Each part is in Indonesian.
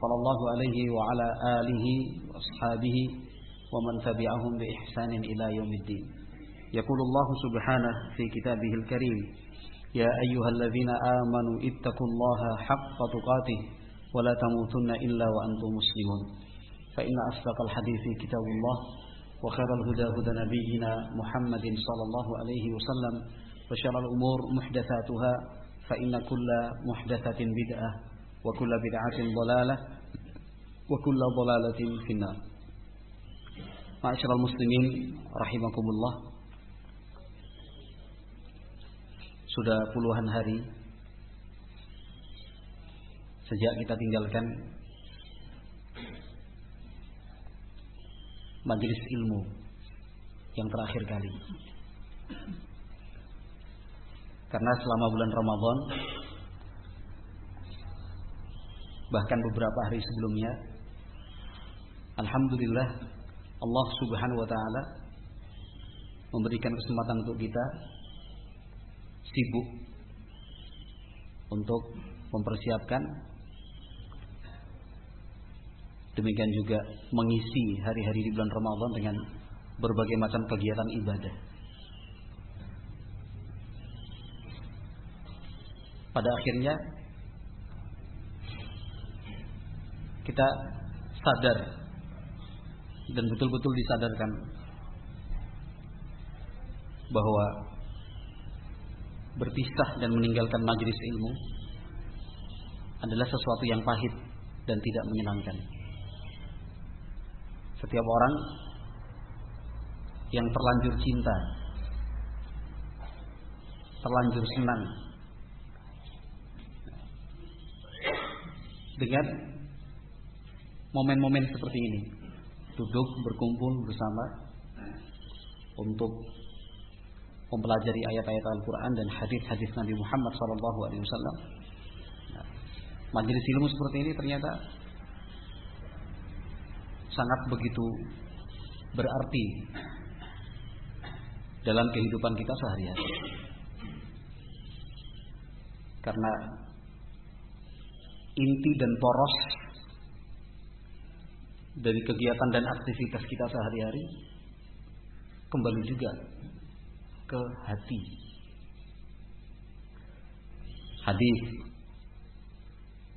صلى الله عليه وعلى آله وأصحابه ومن تبعهم بإحسان إلى يوم الدين. يقول الله سبحانه في كتابه الكريم يا أيها الذين آمنوا اتقوا الله حق تقاته ولا تموتن إلا وأنتم مسلمون. فإن أصدق الحديث كتاب الله وخير الهدى هدى نبينا محمد صلى الله عليه وسلم وشر الأمور محدثاتها فإن كل محدثة بدعة وكل بدعة ضلالة وكل ضلالة في النار معاشر المسلمين رحمكم الله sudah puluhan hari sejak kita tinggalkan majelis ilmu yang terakhir kali. Karena selama bulan Ramadan bahkan beberapa hari sebelumnya Alhamdulillah Allah Subhanahu wa taala memberikan kesempatan untuk kita sibuk untuk mempersiapkan demikian juga mengisi hari-hari di bulan Ramadan dengan berbagai macam kegiatan ibadah. Pada akhirnya kita sadar dan betul-betul disadarkan bahwa berpisah dan meninggalkan majelis ilmu adalah sesuatu yang pahit dan tidak menyenangkan. Setiap orang yang terlanjur cinta, terlanjur senang dengan momen-momen seperti ini duduk berkumpul bersama untuk mempelajari ayat-ayat Al-Quran dan hadis-hadis Nabi Muhammad SAW. Nah, majelis ilmu seperti ini ternyata sangat begitu berarti dalam kehidupan kita sehari-hari. Karena inti dan poros dari kegiatan dan aktivitas kita sehari-hari kembali juga ke hati. Hadis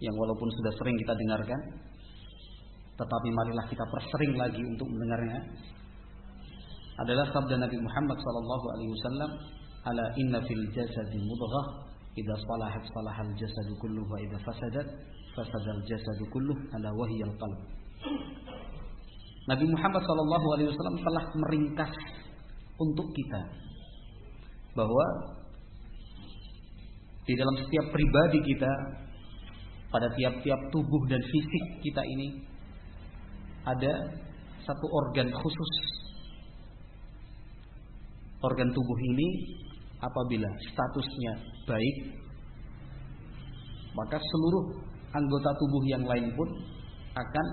yang walaupun sudah sering kita dengarkan, tetapi marilah kita persering lagi untuk mendengarnya adalah sabda Nabi Muhammad sallallahu alaihi wasallam ala inna fil jasadi mudghah idza salahat salahal jasadu kulluhu wa idza fasadat fasadal jasadu kulluh ala wahiyal qalb Nabi Muhammad SAW telah meringkas untuk kita bahwa di dalam setiap pribadi kita pada tiap-tiap tubuh dan fisik kita ini ada satu organ khusus. Organ tubuh ini apabila statusnya baik maka seluruh anggota tubuh yang lain pun akan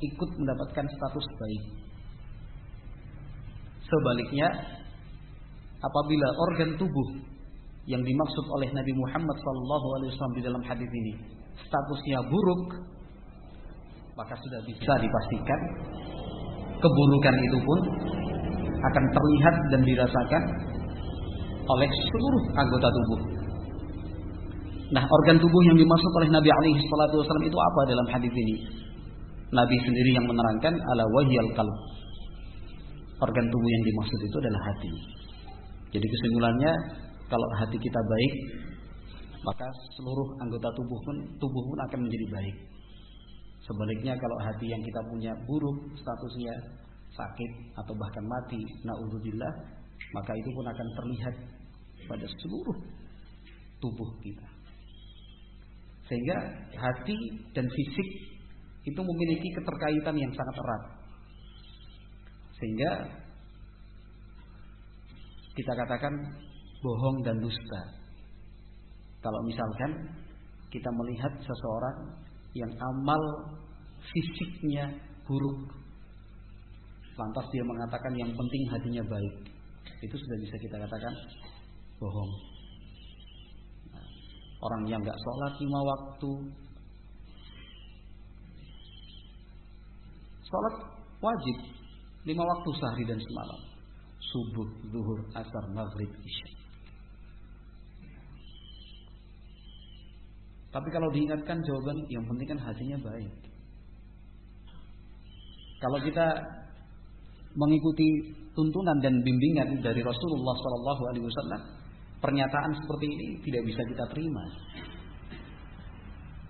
ikut mendapatkan status baik. Sebaliknya, apabila organ tubuh yang dimaksud oleh Nabi Muhammad SAW di dalam hadis ini statusnya buruk, maka sudah bisa dipastikan keburukan itu pun akan terlihat dan dirasakan oleh seluruh anggota tubuh. Nah, organ tubuh yang dimaksud oleh Nabi alaihi wasallam itu apa dalam hadis ini? Nabi sendiri yang menerangkan ala wahyal qalb. Organ tubuh yang dimaksud itu adalah hati. Jadi kesimpulannya kalau hati kita baik, maka seluruh anggota tubuh pun tubuh pun akan menjadi baik. Sebaliknya kalau hati yang kita punya buruk, statusnya sakit atau bahkan mati, naudzubillah, maka itu pun akan terlihat pada seluruh tubuh kita. Sehingga hati dan fisik itu memiliki keterkaitan yang sangat erat. Sehingga kita katakan bohong dan dusta. Kalau misalkan kita melihat seseorang yang amal fisiknya buruk, lantas dia mengatakan yang penting hatinya baik, itu sudah bisa kita katakan bohong. Nah, orang yang nggak sholat lima waktu, sholat wajib lima waktu sehari dan semalam, subuh, zuhur, asar, maghrib, isya. Tapi kalau diingatkan jawaban yang penting kan hatinya baik. Kalau kita mengikuti tuntunan dan bimbingan dari Rasulullah Shallallahu Alaihi Wasallam, pernyataan seperti ini tidak bisa kita terima.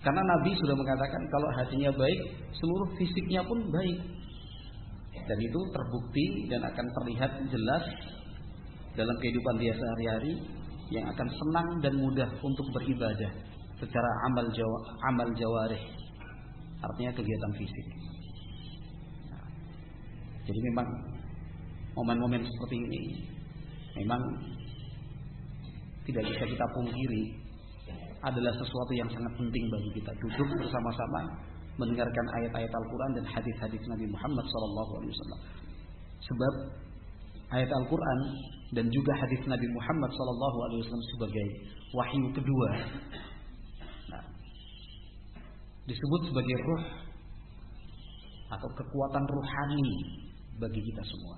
Karena Nabi sudah mengatakan kalau hatinya baik, seluruh fisiknya pun baik. Dan itu terbukti dan akan terlihat jelas dalam kehidupan dia sehari-hari yang akan senang dan mudah untuk beribadah secara amal jawa, amal jawarih. Artinya kegiatan fisik. Jadi memang momen-momen seperti ini memang tidak bisa kita pungkiri adalah sesuatu yang sangat penting bagi kita duduk bersama-sama mendengarkan ayat-ayat Al-Quran dan hadis-hadis Nabi Muhammad SAW. Sebab ayat Al-Quran dan juga hadis Nabi Muhammad SAW sebagai wahyu kedua nah, disebut sebagai ruh atau kekuatan ruhani bagi kita semua.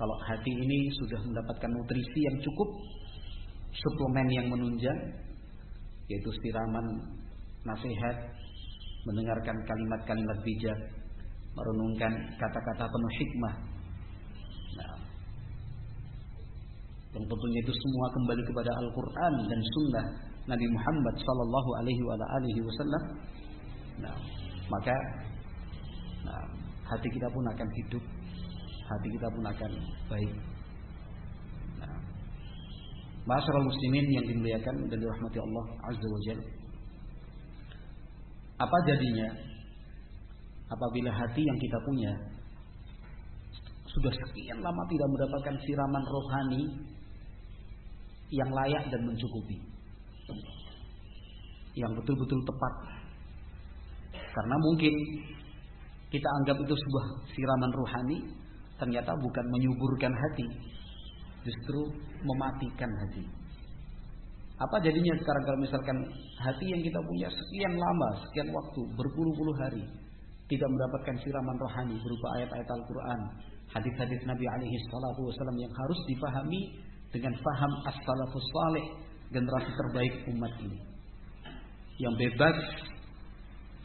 Kalau hati ini sudah mendapatkan nutrisi yang cukup, suplemen yang menunjang, yaitu siraman nasihat, mendengarkan kalimat-kalimat bijak, merenungkan kata-kata penuh hikmah. Nah, yang tentunya itu semua kembali kepada Al-Quran dan Sunnah Nabi Muhammad Sallallahu Alaihi Wasallam. Nah, maka nah, hati kita pun akan hidup hati kita pun akan baik. Masyarakat muslimin yang dimuliakan dan dirahmati Allah Azza wa Jalla. Apa jadinya apabila hati yang kita punya sudah sekian lama tidak mendapatkan siraman rohani yang layak dan mencukupi. Yang betul-betul tepat. Karena mungkin kita anggap itu sebuah siraman rohani ternyata bukan menyuburkan hati, justru mematikan hati. Apa jadinya sekarang kalau misalkan hati yang kita punya sekian lama, sekian waktu, berpuluh-puluh hari tidak mendapatkan siraman rohani berupa ayat-ayat Al-Quran, hadis-hadis Nabi alaihi salatu wasallam yang harus dipahami dengan faham as-salafus salih, generasi terbaik umat ini. Yang bebas,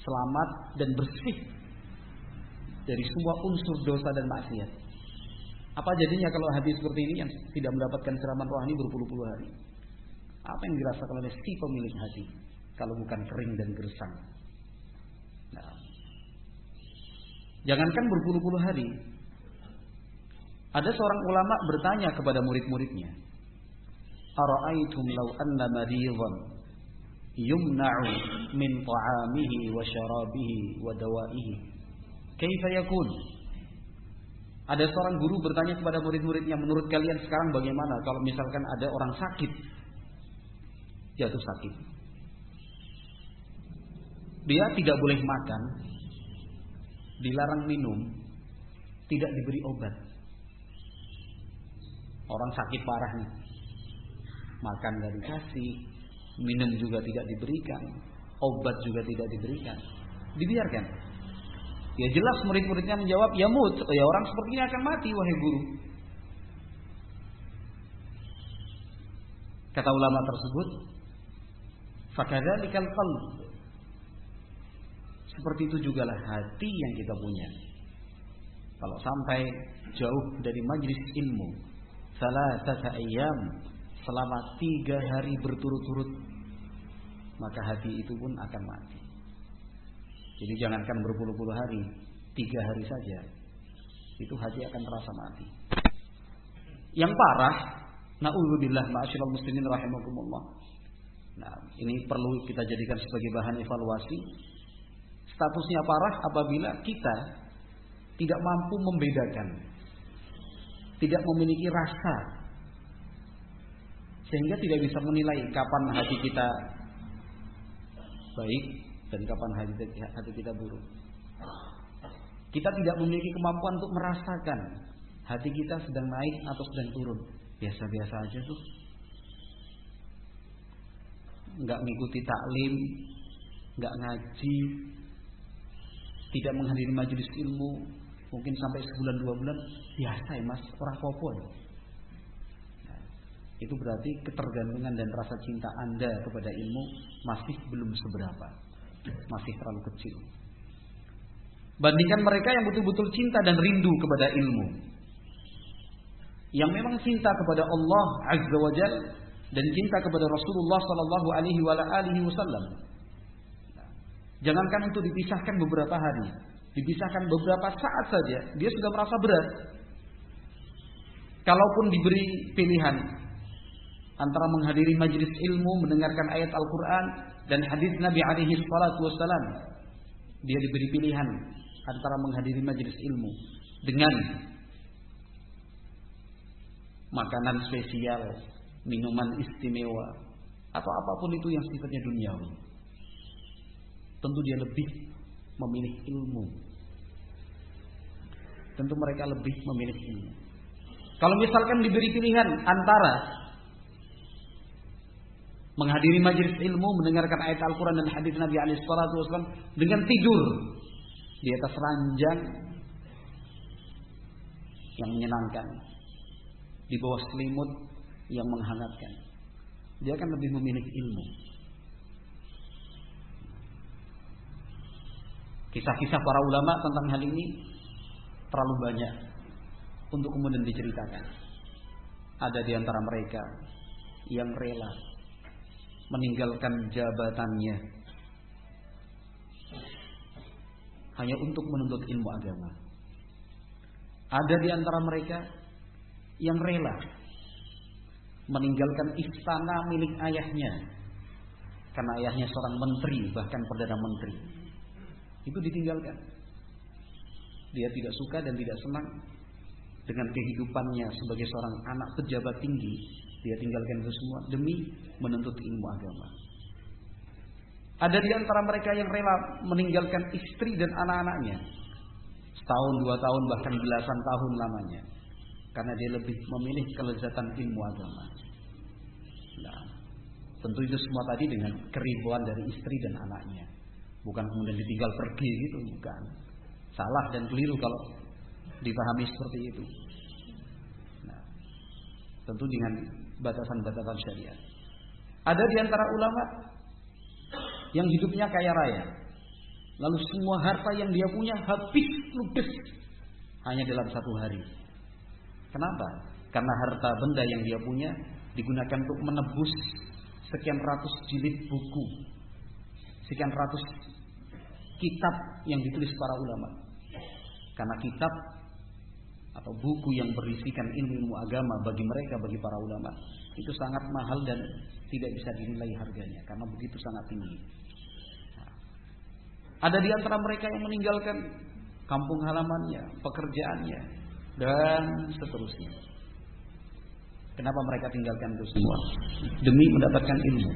selamat dan bersih dari semua unsur dosa dan maksiat. Apa jadinya kalau hati seperti ini yang tidak mendapatkan siraman rohani berpuluh-puluh hari? Apa yang dirasakan oleh si pemilik hati kalau bukan kering dan gersang? Nah, jangankan berpuluh-puluh hari. Ada seorang ulama bertanya kepada murid-muridnya, "Ara'aitum law anna maridhan yumna'u min ta'amihi wa syarabihi wa dawa'ihi, kaifa yakun?" Ada seorang guru bertanya kepada murid-muridnya, menurut kalian sekarang bagaimana kalau misalkan ada orang sakit, jatuh sakit. Dia tidak boleh makan, dilarang minum, tidak diberi obat. Orang sakit parah nih, makan gak dikasih, minum juga tidak diberikan, obat juga tidak diberikan, dibiarkan. Ya jelas murid-muridnya menjawab, ya mut, ya orang seperti ini akan mati wahai guru. Kata ulama tersebut, fakadzalikal qalb. Seperti itu jugalah hati yang kita punya. Kalau sampai jauh dari majlis ilmu, salah satu ayam selama tiga hari berturut-turut, maka hati itu pun akan mati. Jadi jangankan berpuluh-puluh hari, tiga hari saja, itu hati akan terasa mati. Yang parah, naudzubillah ma'asyiral muslimin rahimakumullah. Nah, ini perlu kita jadikan sebagai bahan evaluasi. Statusnya parah apabila kita tidak mampu membedakan, tidak memiliki rasa, sehingga tidak bisa menilai kapan hati kita baik dan kapan hati kita buruk. Kita tidak memiliki kemampuan untuk merasakan hati kita sedang naik atau sedang turun. Biasa-biasa aja tuh. Nggak mengikuti taklim, nggak ngaji, tidak menghadiri majelis ilmu, mungkin sampai sebulan dua bulan biasa ya mas, orang popo ya. Nah, itu berarti ketergantungan dan rasa cinta anda kepada ilmu masih belum seberapa, masih terlalu kecil. Bandingkan mereka yang betul-betul cinta dan rindu kepada ilmu. Yang memang cinta kepada Allah Azza wa Jal dan cinta kepada Rasulullah Sallallahu Alaihi Wasallam. Jangankan untuk dipisahkan beberapa hari, dipisahkan beberapa saat saja, dia sudah merasa berat. Kalaupun diberi pilihan antara menghadiri majelis ilmu, mendengarkan ayat Al-Quran dan hadis Nabi alaihi salatu wasallam, dia diberi pilihan antara menghadiri majelis ilmu dengan makanan spesial, minuman istimewa, atau apa pun itu yang sifatnya duniawi. Tentu dia lebih memilih ilmu. Tentu mereka lebih memilih ilmu. Kalau misalkan diberi pilihan antara menghadiri majelis ilmu, mendengarkan ayat Al-Quran dan hadis Nabi Wasallam dengan tidur di atas ranjang yang menyenangkan, di bawah selimut yang menghangatkan. Dia akan lebih memilih ilmu. Kisah-kisah para ulama tentang hal ini terlalu banyak untuk kemudian diceritakan. Ada di antara mereka yang rela meninggalkan jabatannya hanya untuk menuntut ilmu agama. Ada di antara mereka yang rela meninggalkan istana milik ayahnya karena ayahnya seorang menteri bahkan perdana menteri. Itu ditinggalkan. Dia tidak suka dan tidak senang dengan kehidupannya sebagai seorang anak pejabat tinggi. Dia tinggalkan itu semua demi menuntut ilmu agama. Ada di antara mereka yang rela meninggalkan istri dan anak-anaknya. Setahun, dua tahun, bahkan belasan tahun lamanya. Karena dia lebih memilih kelezatan ilmu agama. Nah, tentu itu semua tadi dengan keribuan dari istri dan anaknya. Bukan kemudian ditinggal pergi gitu, bukan. Salah dan keliru kalau dipahami seperti itu. Nah, tentu dengan batasan-batasan syariat. Ada di antara ulama yang hidupnya kaya raya. Lalu semua harta yang dia punya habis ludes hanya dalam satu hari. Kenapa? Karena harta benda yang dia punya digunakan untuk menebus sekian ratus jilid buku, sekian ratus kitab yang ditulis para ulama. Karena kitab atau buku yang berisikan ilmu-ilmu agama bagi mereka, bagi para ulama, itu sangat mahal dan tidak bisa dinilai harganya karena begitu sangat tinggi. Ada di antara mereka yang meninggalkan kampung halamannya, pekerjaannya, dan seterusnya. Kenapa mereka tinggalkan itu semua? Demi mendapatkan ilmu.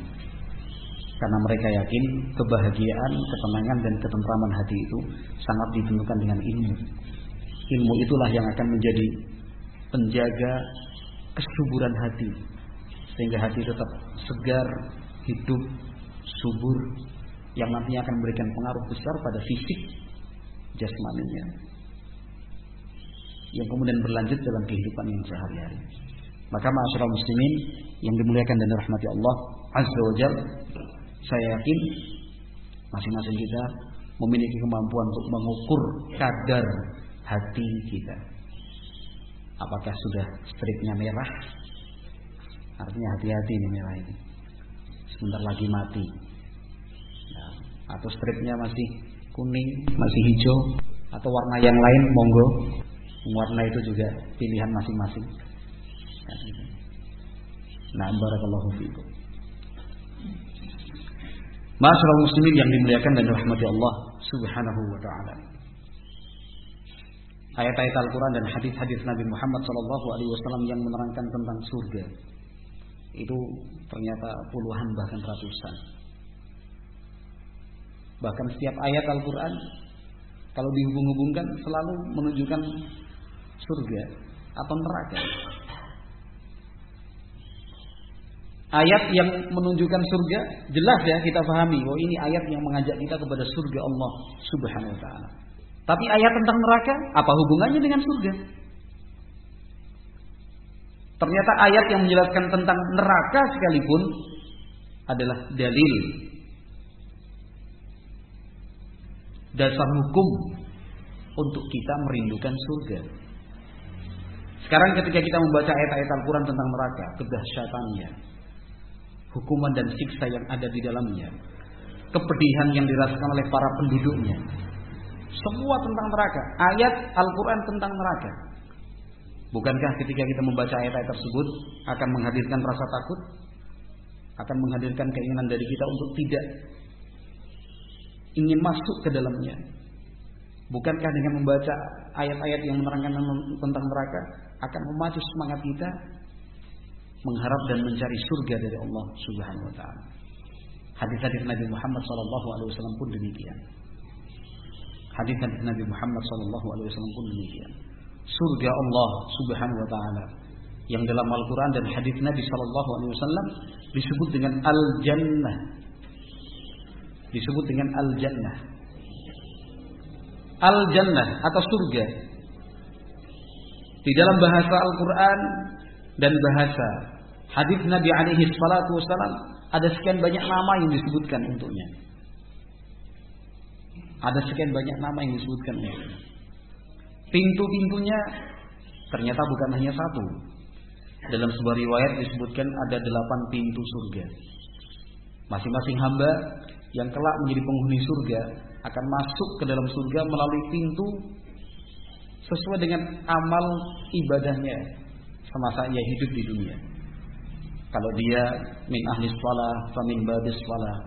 Karena mereka yakin kebahagiaan, ketenangan, dan ketentraman hati itu sangat ditentukan dengan ilmu. Ilmu itulah yang akan menjadi penjaga kesuburan hati. Sehingga hati tetap segar, hidup, subur, yang nantinya akan memberikan pengaruh besar pada fisik jasmaninya yang kemudian berlanjut dalam kehidupan yang sehari-hari. Maka masyarakat muslimin yang dimuliakan dan dirahmati Allah Azza wa Jal, saya yakin masing-masing kita memiliki kemampuan untuk mengukur kadar hati kita. Apakah sudah stripnya merah? Artinya hati-hati ini merah ini. Sebentar lagi mati atau stripnya masih kuning, masih hijau atau warna yang lain monggo. Warna itu juga pilihan masing-masing. Nah, barakallahu fiikum. Masyaallah muslimin yang dimuliakan dan dirahmati Allah Subhanahu wa taala. Ayat-ayat Al-Qur'an dan hadis-hadis Nabi Muhammad sallallahu alaihi wasallam yang menerangkan tentang surga itu ternyata puluhan bahkan ratusan. Bahkan setiap ayat Al-Qur'an kalau dihubung-hubungkan selalu menunjukkan surga atau neraka. Ayat yang menunjukkan surga jelas ya kita pahami bahwa ini ayat yang mengajak kita kepada surga Allah Subhanahu wa taala. Tapi ayat tentang neraka apa hubungannya dengan surga? Ternyata ayat yang menjelaskan tentang neraka sekalipun adalah dalil dasar hukum untuk kita merindukan surga. Sekarang ketika kita membaca ayat-ayat Al-Quran tentang neraka, kedahsyatannya, hukuman dan siksa yang ada di dalamnya, kepedihan yang dirasakan oleh para penduduknya, semua tentang neraka. Ayat Al-Quran tentang neraka. Bukankah ketika kita membaca ayat-ayat tersebut akan menghadirkan rasa takut? Akan menghadirkan keinginan dari kita untuk tidak ingin masuk ke dalamnya. Bukankah dengan membaca ayat-ayat yang menerangkan tentang neraka akan memacu semangat kita mengharap dan mencari surga dari Allah Subhanahu wa taala. Hadis-hadis Nabi Muhammad wasallam pun demikian. Hadis-hadis Nabi Muhammad wasallam pun demikian. Surga Allah Subhanahu wa taala yang dalam Al-Qur'an dan hadis Nabi sallallahu alaihi wasallam disebut dengan al-jannah. Disebut dengan al-jannah. Al-jannah atau surga. Di dalam bahasa Al-Qur'an dan bahasa hadis Nabi alaihi salatu wasallam ada sekian banyak nama yang disebutkan untuknya. Ada sekian banyak nama yang disebutkan. Pintu-pintunya ternyata bukan hanya satu. Dalam sebuah riwayat disebutkan ada delapan pintu surga. Masing-masing hamba yang kelak menjadi penghuni surga akan masuk ke dalam surga melalui pintu sesuai dengan amal ibadahnya semasa ia hidup di dunia. Kalau dia min ahli shalah, min babis shalah.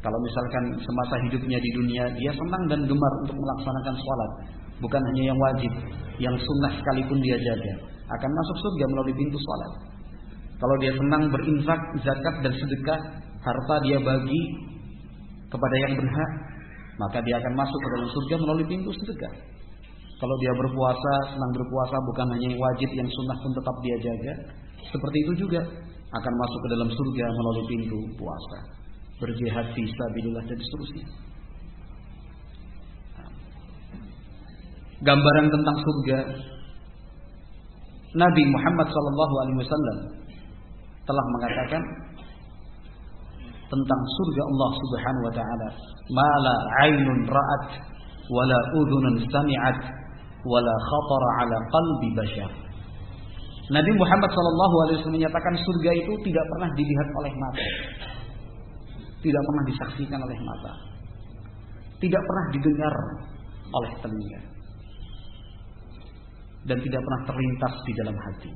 Kalau misalkan semasa hidupnya di dunia dia senang dan gemar untuk melaksanakan sholat, bukan hanya yang wajib, yang sunnah sekalipun dia jaga, akan masuk surga melalui pintu sholat. Kalau dia senang berinfak, zakat dan sedekah, harta dia bagi kepada yang berhak, maka dia akan masuk ke dalam surga melalui pintu sedekah. Kalau dia berpuasa, senang berpuasa bukan hanya yang wajib, yang sunnah pun tetap dia jaga. Seperti itu juga akan masuk ke dalam surga melalui pintu puasa. Berjihad fisabilillah dan seterusnya. Gambaran tentang surga Nabi Muhammad SAW telah mengatakan tentang surga Allah Subhanahu wa taala, "Mala 'ainun ra'at wala udhunun sami'at wala khatara ala qalbi bashar. Nabi Muhammad sallallahu alaihi wasallam menyatakan surga itu tidak pernah dilihat oleh mata. Tidak pernah disaksikan oleh mata. Tidak pernah didengar oleh telinga. Dan tidak pernah terlintas di dalam hati.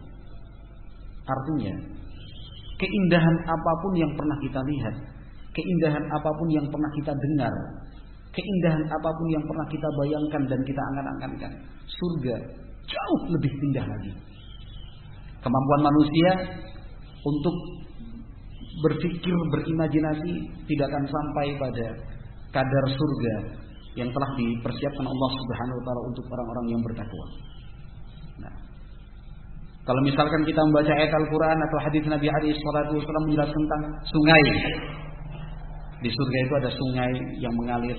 Artinya, keindahan apa pun yang pernah kita lihat, keindahan apa pun yang pernah kita dengar, keindahan apa pun yang pernah kita bayangkan dan kita angan-angankan, surga jauh lebih indah lagi. Kemampuan manusia untuk berpikir, berimajinasi tidak akan sampai pada kadar surga yang telah dipersiapkan Allah Subhanahu wa taala untuk orang-orang yang bertakwa. Nah, kalau misalkan kita membaca ayat Al-Qur'an atau hadis Nabi alaihi salatu wasallam tentang sungai. Di surga itu ada sungai yang mengalir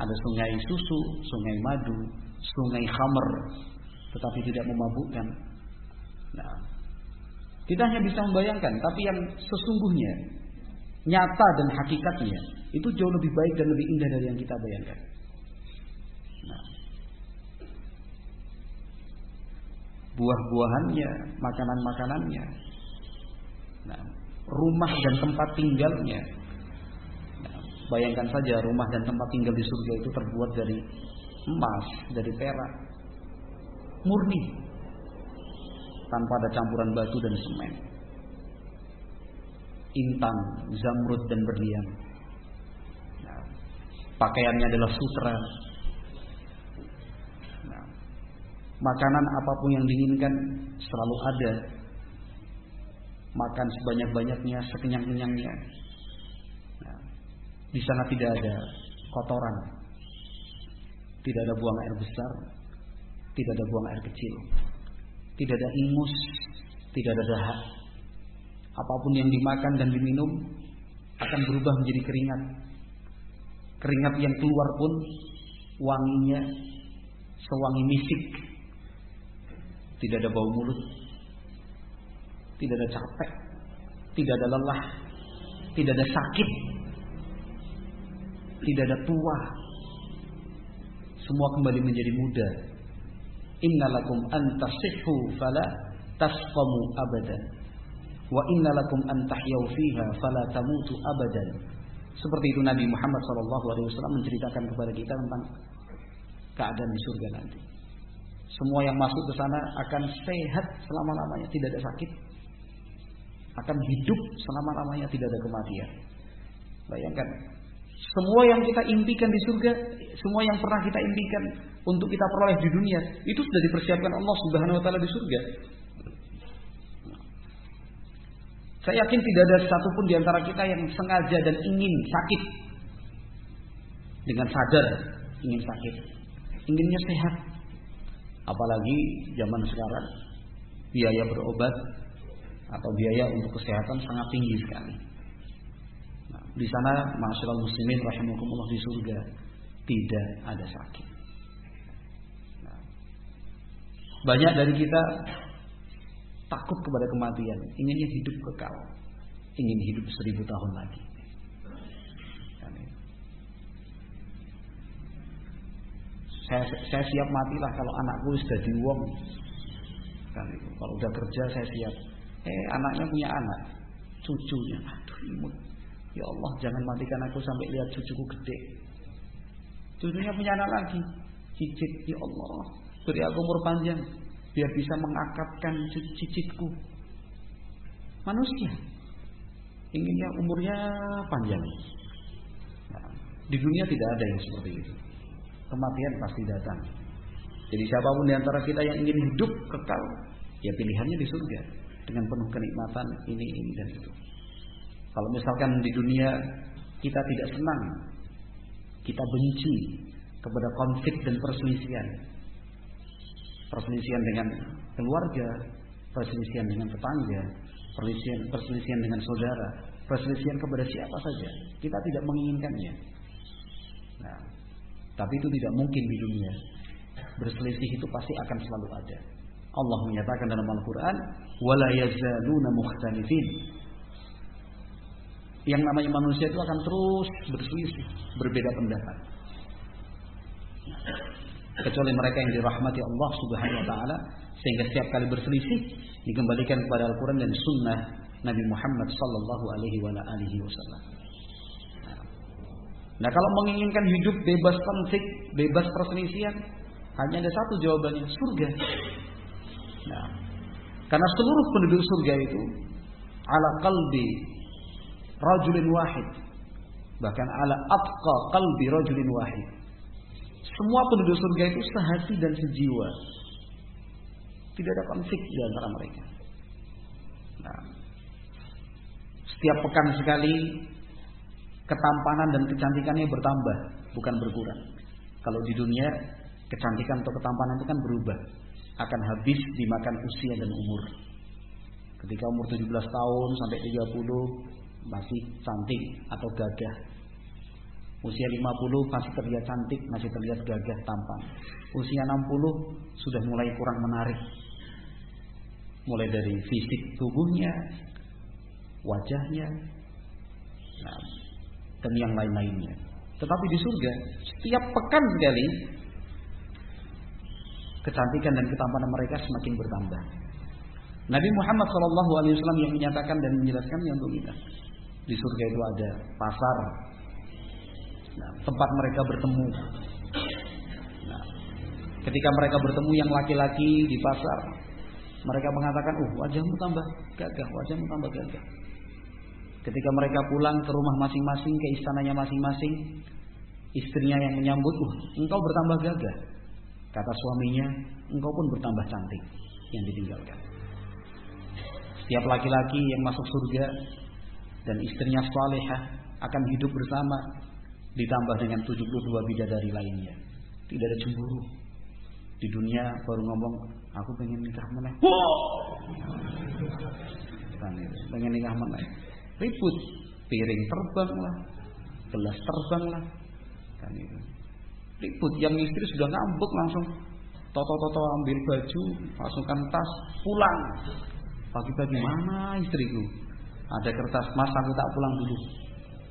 ada sungai susu, sungai madu, sungai khamr, tetapi tidak memabukkan. Nah, kita hanya bisa membayangkan, tapi yang sesungguhnya, nyata dan hakikatnya, itu jauh lebih baik dan lebih indah dari yang kita bayangkan. Nah, buah-buahannya, makanan-makanannya, nah, rumah dan tempat tinggalnya, Bayangkan saja rumah dan tempat tinggal di surga itu terbuat dari emas, dari perak. Murni. Tanpa ada campuran batu dan semen. intan, zamrud dan berlian. Nah, pakaiannya adalah sutra. Nah, makanan apa pun yang diinginkan selalu ada. Makan sebanyak-banyaknya, sekenyang-kenyangnya. Nah, di sana tidak ada kotoran, tidak ada buang air besar, tidak ada buang air kecil, tidak ada ingus, tidak ada dahak. Apa pun yang dimakan dan diminum akan berubah menjadi keringat. Keringat yang keluar pun wanginya sewangi misik. Tidak ada bau mulut, tidak ada capek, tidak ada lelah, tidak ada sakit, tidak ada tua. Semua kembali menjadi muda. Innalakum antasihhu fala tasqamu abadan. Wa innalakum antahyau fiha fala tamutu abadan. Seperti itu Nabi Muhammad SAW menceritakan kepada kita tentang keadaan di surga nanti. Semua yang masuk ke sana akan sehat selama-lamanya, tidak ada sakit. Akan hidup selama-lamanya, tidak ada kematian. Bayangkan, semua yang kita impikan di surga, semua yang pernah kita impikan untuk kita peroleh di dunia, itu sudah dipersiapkan Allah Subhanahu wa taala di surga. Saya yakin tidak ada satupun di antara kita yang sengaja dan ingin sakit dengan sadar ingin sakit, inginnya sehat. Apalagi zaman sekarang biaya berobat atau biaya untuk kesehatan sangat tinggi sekali. Nah, di sana masyaallah muslimin rahimakumullah di surga tidak ada sakit. Banyak dari kita takut kepada kematian, inginnya hidup kekal, ingin hidup seribu tahun lagi. Saya, saya siap matilah kalau anakku sudah diwong. Kan Kalau udah kerja saya siap. Eh anaknya punya anak, cucunya, aduh imut. Ya Allah jangan matikan aku sampai lihat cucuku gede. Cucunya punya anak lagi, cicit. Ya Allah beri aku umur panjang biar bisa mengakatkan cicitku. Manusia inginnya umurnya panjang. Nah, di dunia tidak ada yang seperti itu. Kematian pasti datang. Jadi siapa pun di antara kita yang ingin hidup kekal, ya pilihannya di surga dengan penuh kenikmatan ini ini dan itu. Kalau misalkan di dunia kita tidak senang, kita benci kepada konflik dan perselisihan, perselisihan dengan keluarga, perselisihan dengan tetangga, perselisihan, perselisihan dengan saudara, perselisihan kepada siapa saja. Kita tidak menginginkannya. Nah, tapi itu tidak mungkin di dunia. Berselisih itu pasti akan selalu ada. Allah menyatakan dalam Al-Quran, "Wala yazaluna mukhtalifin." Yang namanya manusia itu akan terus berselisih, berbeda pendapat. Kecuali mereka yang dirahmati Allah Subhanahu wa taala sehingga setiap kali berselisih dikembalikan kepada Al-Qur'an dan sunnah Nabi Muhammad sallallahu alaihi wasallam. Nah, kalau menginginkan hidup bebas konflik, bebas perselisihan, hanya ada satu jawabannya, surga. Nah, karena seluruh penduduk surga itu ala qalbi rajulin wahid. Bahkan ala atqa qalbi rajulin wahid. Semua penduduk surga itu sehati dan sejiwa. Tidak ada konflik di antara mereka. Nah, setiap pekan sekali ketampanan dan kecantikannya bertambah, bukan berkurang. Kalau di dunia kecantikan atau ketampanan itu kan berubah, akan habis dimakan usia dan umur. Ketika umur 17 tahun sampai 30 masih cantik atau gagah. Usia 50 masih terlihat cantik, masih terlihat gagah tampan. Usia 60 sudah mulai kurang menarik. Mulai dari fisik tubuhnya, wajahnya, nah, dan yang lain-lainnya. Tetapi di surga, setiap pekan sekali kecantikan dan ketampanan mereka semakin bertambah. Nabi Muhammad SAW yang menyatakan dan menjelaskannya untuk kita. Di surga itu ada pasar, nah, tempat mereka bertemu. Nah, ketika mereka bertemu yang laki-laki di pasar, mereka mengatakan, "Uh, wajahmu tambah gagah, wajahmu tambah gagah." Ketika mereka pulang ke rumah masing-masing, ke istananya masing-masing, istrinya yang menyambut, uh, engkau bertambah gagah. Kata suaminya, engkau pun bertambah cantik yang ditinggalkan. Setiap laki-laki yang masuk surga dan istrinya salehah akan hidup bersama ditambah dengan 72 bidadari lainnya. Tidak ada cemburu. Di dunia baru ngomong, aku pengen nikah meneh. Kan pengen nikah meneh. Ribut, piring terbang lah, gelas terbang lah. Kan itu. Ribut, yang istri sudah ngambek langsung toto-toto ambil baju, masukkan tas, pulang. Pagi-pagi mana istriku? Ada kertas, mas aku tak pulang dulu.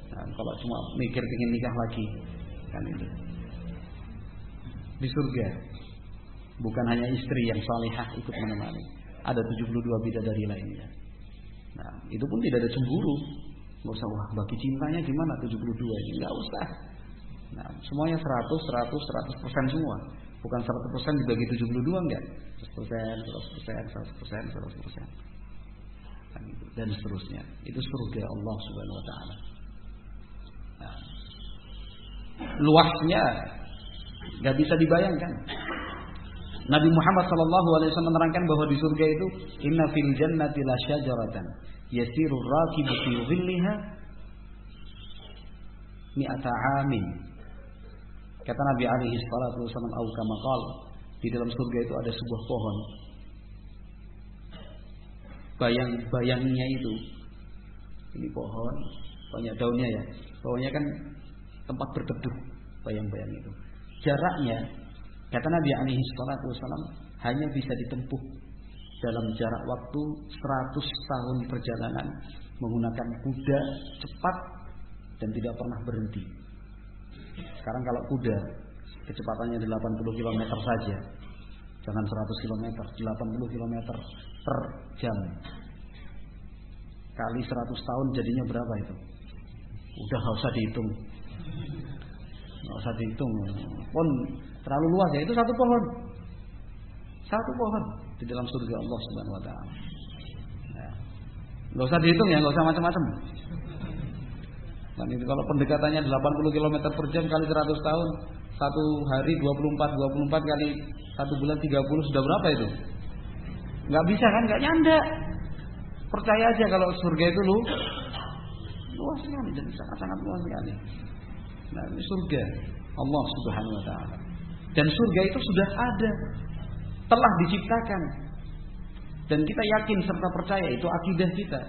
Nah, kalau cuma mikir ingin nikah lagi, kan itu. Di surga, bukan hanya istri yang salihah ikut menemani, ada 72 bidadari lainnya. Nah, itu pun tidak ada cemburu. Nggak usah wah bagi cintanya gimana 72 ini nggak usah. Nah, semuanya 100, 100, 100 persen semua. Bukan 100 persen dibagi 72 enggak. 100 persen, 100 persen, 100 persen, 100 persen. Dan seterusnya. Itu surga Allah Subhanahu Wa Taala. Luasnya nggak bisa dibayangkan. Nabi Muhammad Wasallam menerangkan bahwa di surga itu Inna fil jannati la syajaratan yasiru rakibu fi dhilliha mi'ata amin. Kata Nabi alaihi salatu wasallam au kama di dalam surga itu ada sebuah pohon. Bayang-bayangnya itu ini pohon banyak daunnya ya. Pohonnya kan tempat berteduh bayang-bayang itu. Jaraknya kata Nabi alaihi wasallam hanya bisa ditempuh dalam jarak waktu 100 tahun perjalanan menggunakan kuda cepat dan tidak pernah berhenti. Sekarang kalau kuda kecepatannya 80 km saja, jangan 100 km, 80 km per jam. Kali 100 tahun jadinya berapa itu? Udah gak usah dihitung. Gak usah dihitung. Pun terlalu luas ya, itu satu pohon. Satu pohon di dalam surga Allah Subhanahu wa taala. Ya. Gak usah dihitung ya, gak usah macam-macam. Dan itu kalau pendekatannya 80 km per jam kali 100 tahun, satu hari 24, 24 kali satu bulan 30 sudah berapa itu? Nggak bisa kan? Nggak nyanda. Percaya aja kalau surga itu lu luas sekali dan sangat-sangat luas sekali. Nah, ini surga Allah Subhanahu wa taala. Dan surga itu sudah ada. Telah diciptakan. Dan kita yakin serta percaya itu akidah kita.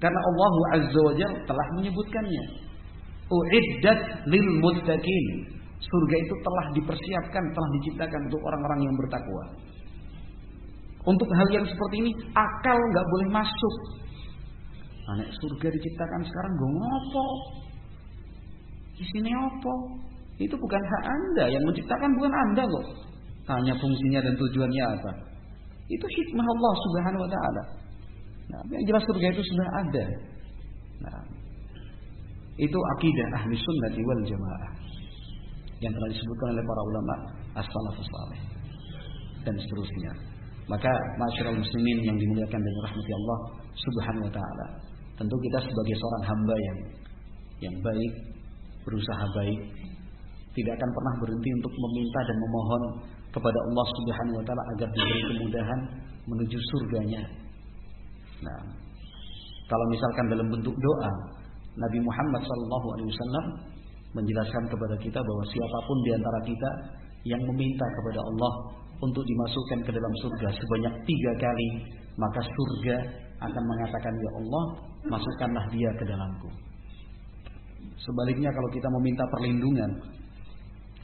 Karena Allah Azza wa Jalla telah menyebutkannya. Uiddat lil muttaqin. Surga itu telah dipersiapkan, telah diciptakan untuk orang-orang yang bertakwa. Untuk hal yang seperti ini akal nggak boleh masuk. Anak surga diciptakan sekarang gue ngopo? sini opo? Itu bukan hak anda yang menciptakan bukan anda kok. Hanya fungsinya dan tujuannya apa? Itu hikmah Allah Subhanahu Wa Taala. Nah, yang jelas surga itu sudah ada. Nah, itu akidah ahli sunnah wal jamaah yang telah disebutkan oleh para ulama as-salafus saleh dan seterusnya. Maka masyarakat muslimin yang dimuliakan dan rahmati Allah Subhanahu wa taala. Tentu kita sebagai seorang hamba yang yang baik, berusaha baik, tidak akan pernah berhenti untuk meminta dan memohon kepada Allah Subhanahu wa taala agar diberi kemudahan menuju surganya. Nah, kalau misalkan dalam bentuk doa, Nabi Muhammad SAW menjelaskan kepada kita bahwa siapa pun di antara kita yang meminta kepada Allah untuk dimasukkan ke dalam surga sebanyak tiga kali, maka surga akan mengatakan ya Allah, masukkanlah dia ke dalamku. Sebaliknya kalau kita meminta perlindungan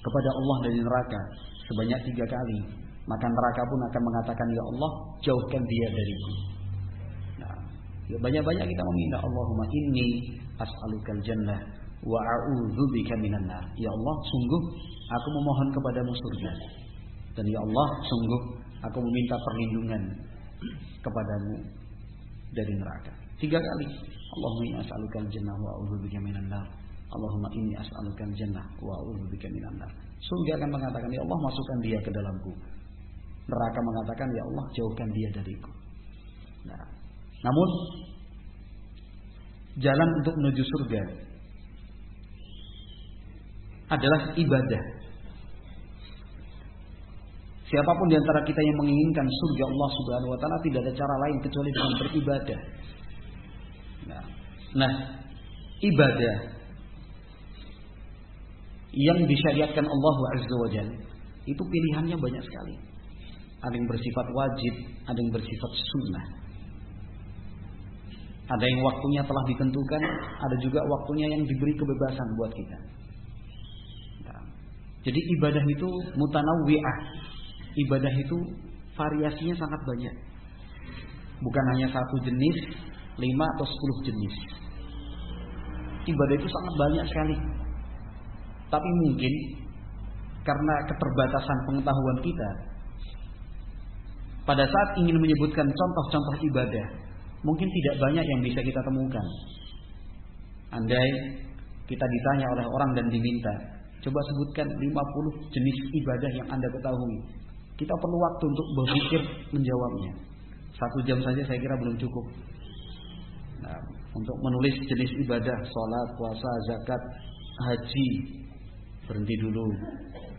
kepada Allah dari neraka sebanyak tiga kali, maka neraka pun akan mengatakan ya Allah, jauhkan dia dariku. Ya banyak-banyak kita meminta Allahumma inni as'alukal jannah wa a'udzubika minan nar. Ya Allah, sungguh aku memohon kepadamu surga. Dan ya Allah, sungguh aku meminta perlindungan kepadamu dari neraka. Tiga kali. Allahumma inni as'alukal jannah wa a'udzubika minan nar. Allahumma inni as'alukal jannah wa a'udzubika minan nar. Surga akan mengatakan, "Ya Allah, masukkan dia ke dalamku." Neraka mengatakan, "Ya Allah, jauhkan dia dariku." Nah, namun jalan untuk menuju surga adalah ibadah. Siapa pun di antara kita yang menginginkan surga Allah Subhanahu wa taala tidak ada cara lain kecuali dengan beribadah. Nah, nah ibadah yang disyariatkan Allah Azza wa Jalla itu pilihannya banyak sekali. Ada yang bersifat wajib, ada yang bersifat sunnah. Ada yang waktunya telah ditentukan, ada juga waktunya yang diberi kebebasan buat kita. Nah, jadi ibadah itu mutanawwi'ah. Ibadah itu variasinya sangat banyak. Bukan hanya satu jenis, lima atau sepuluh jenis. Ibadah itu sangat banyak sekali. Tapi mungkin karena keterbatasan pengetahuan kita, pada saat ingin menyebutkan contoh-contoh ibadah, mungkin tidak banyak yang bisa kita temukan. Andai kita ditanya oleh orang dan diminta, coba sebutkan 50 jenis ibadah yang Anda ketahui. Kita perlu waktu untuk berpikir menjawabnya. Satu jam saja saya kira belum cukup. Nah, untuk menulis jenis ibadah, sholat, puasa, zakat, haji, berhenti dulu.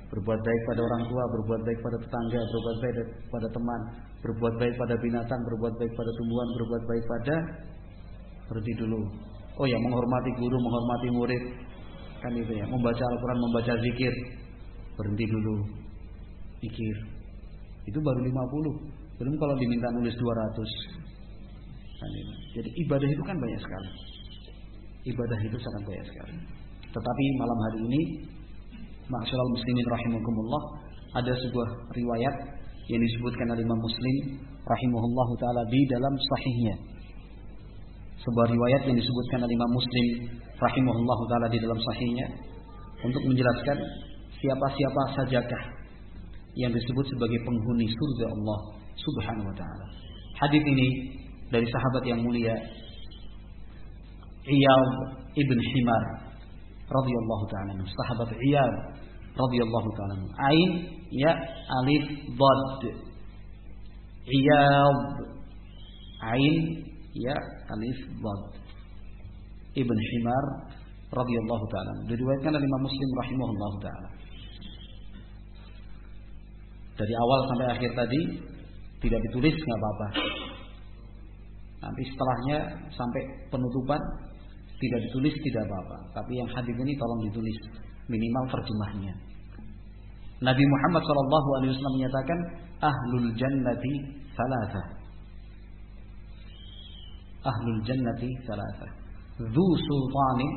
Berbuat baik pada orang tua, berbuat baik pada tetangga, berbuat baik pada teman, berbuat baik pada binatang, berbuat baik pada tumbuhan, berbuat baik pada berhenti dulu. Oh ya, menghormati guru, menghormati murid. Kan itu ya, membaca Al-Qur'an, membaca zikir. Berhenti dulu. Zikir. Itu baru 50. Belum kalau diminta nulis 200. Jadi ibadah itu kan banyak sekali. Ibadah itu sangat banyak sekali. Tetapi malam hari ini Ma'asyiral muslimin rahimakumullah ada sebuah riwayat yang disebutkan oleh Imam Muslim rahimahullahu taala di dalam sahihnya. Sebuah riwayat yang disebutkan oleh Imam Muslim rahimahullahu taala di dalam sahihnya untuk menjelaskan siapa-siapa sajakah yang disebut sebagai penghuni surga Allah Subhanahu wa taala. Hadis ini dari sahabat yang mulia Iyad ibn Himar radhiyallahu taala sahabat Iyad radhiyallahu taala ain ya alif dad. Iyad ain ya alif dad. Ibn himar radhiyallahu taala diriwayatkan oleh Imam Muslim rahimahullah taala. Dari awal sampai akhir tadi tidak ditulis nggak apa-apa nanti setelahnya sampai penutupan tidak ditulis tidak apa-apa tapi yang hadis ini tolong ditulis minimal terjemahnya Nabi Muhammad SAW menyatakan ahlul jannati salasa. Ahlul jannati salasa. Dhu sultanin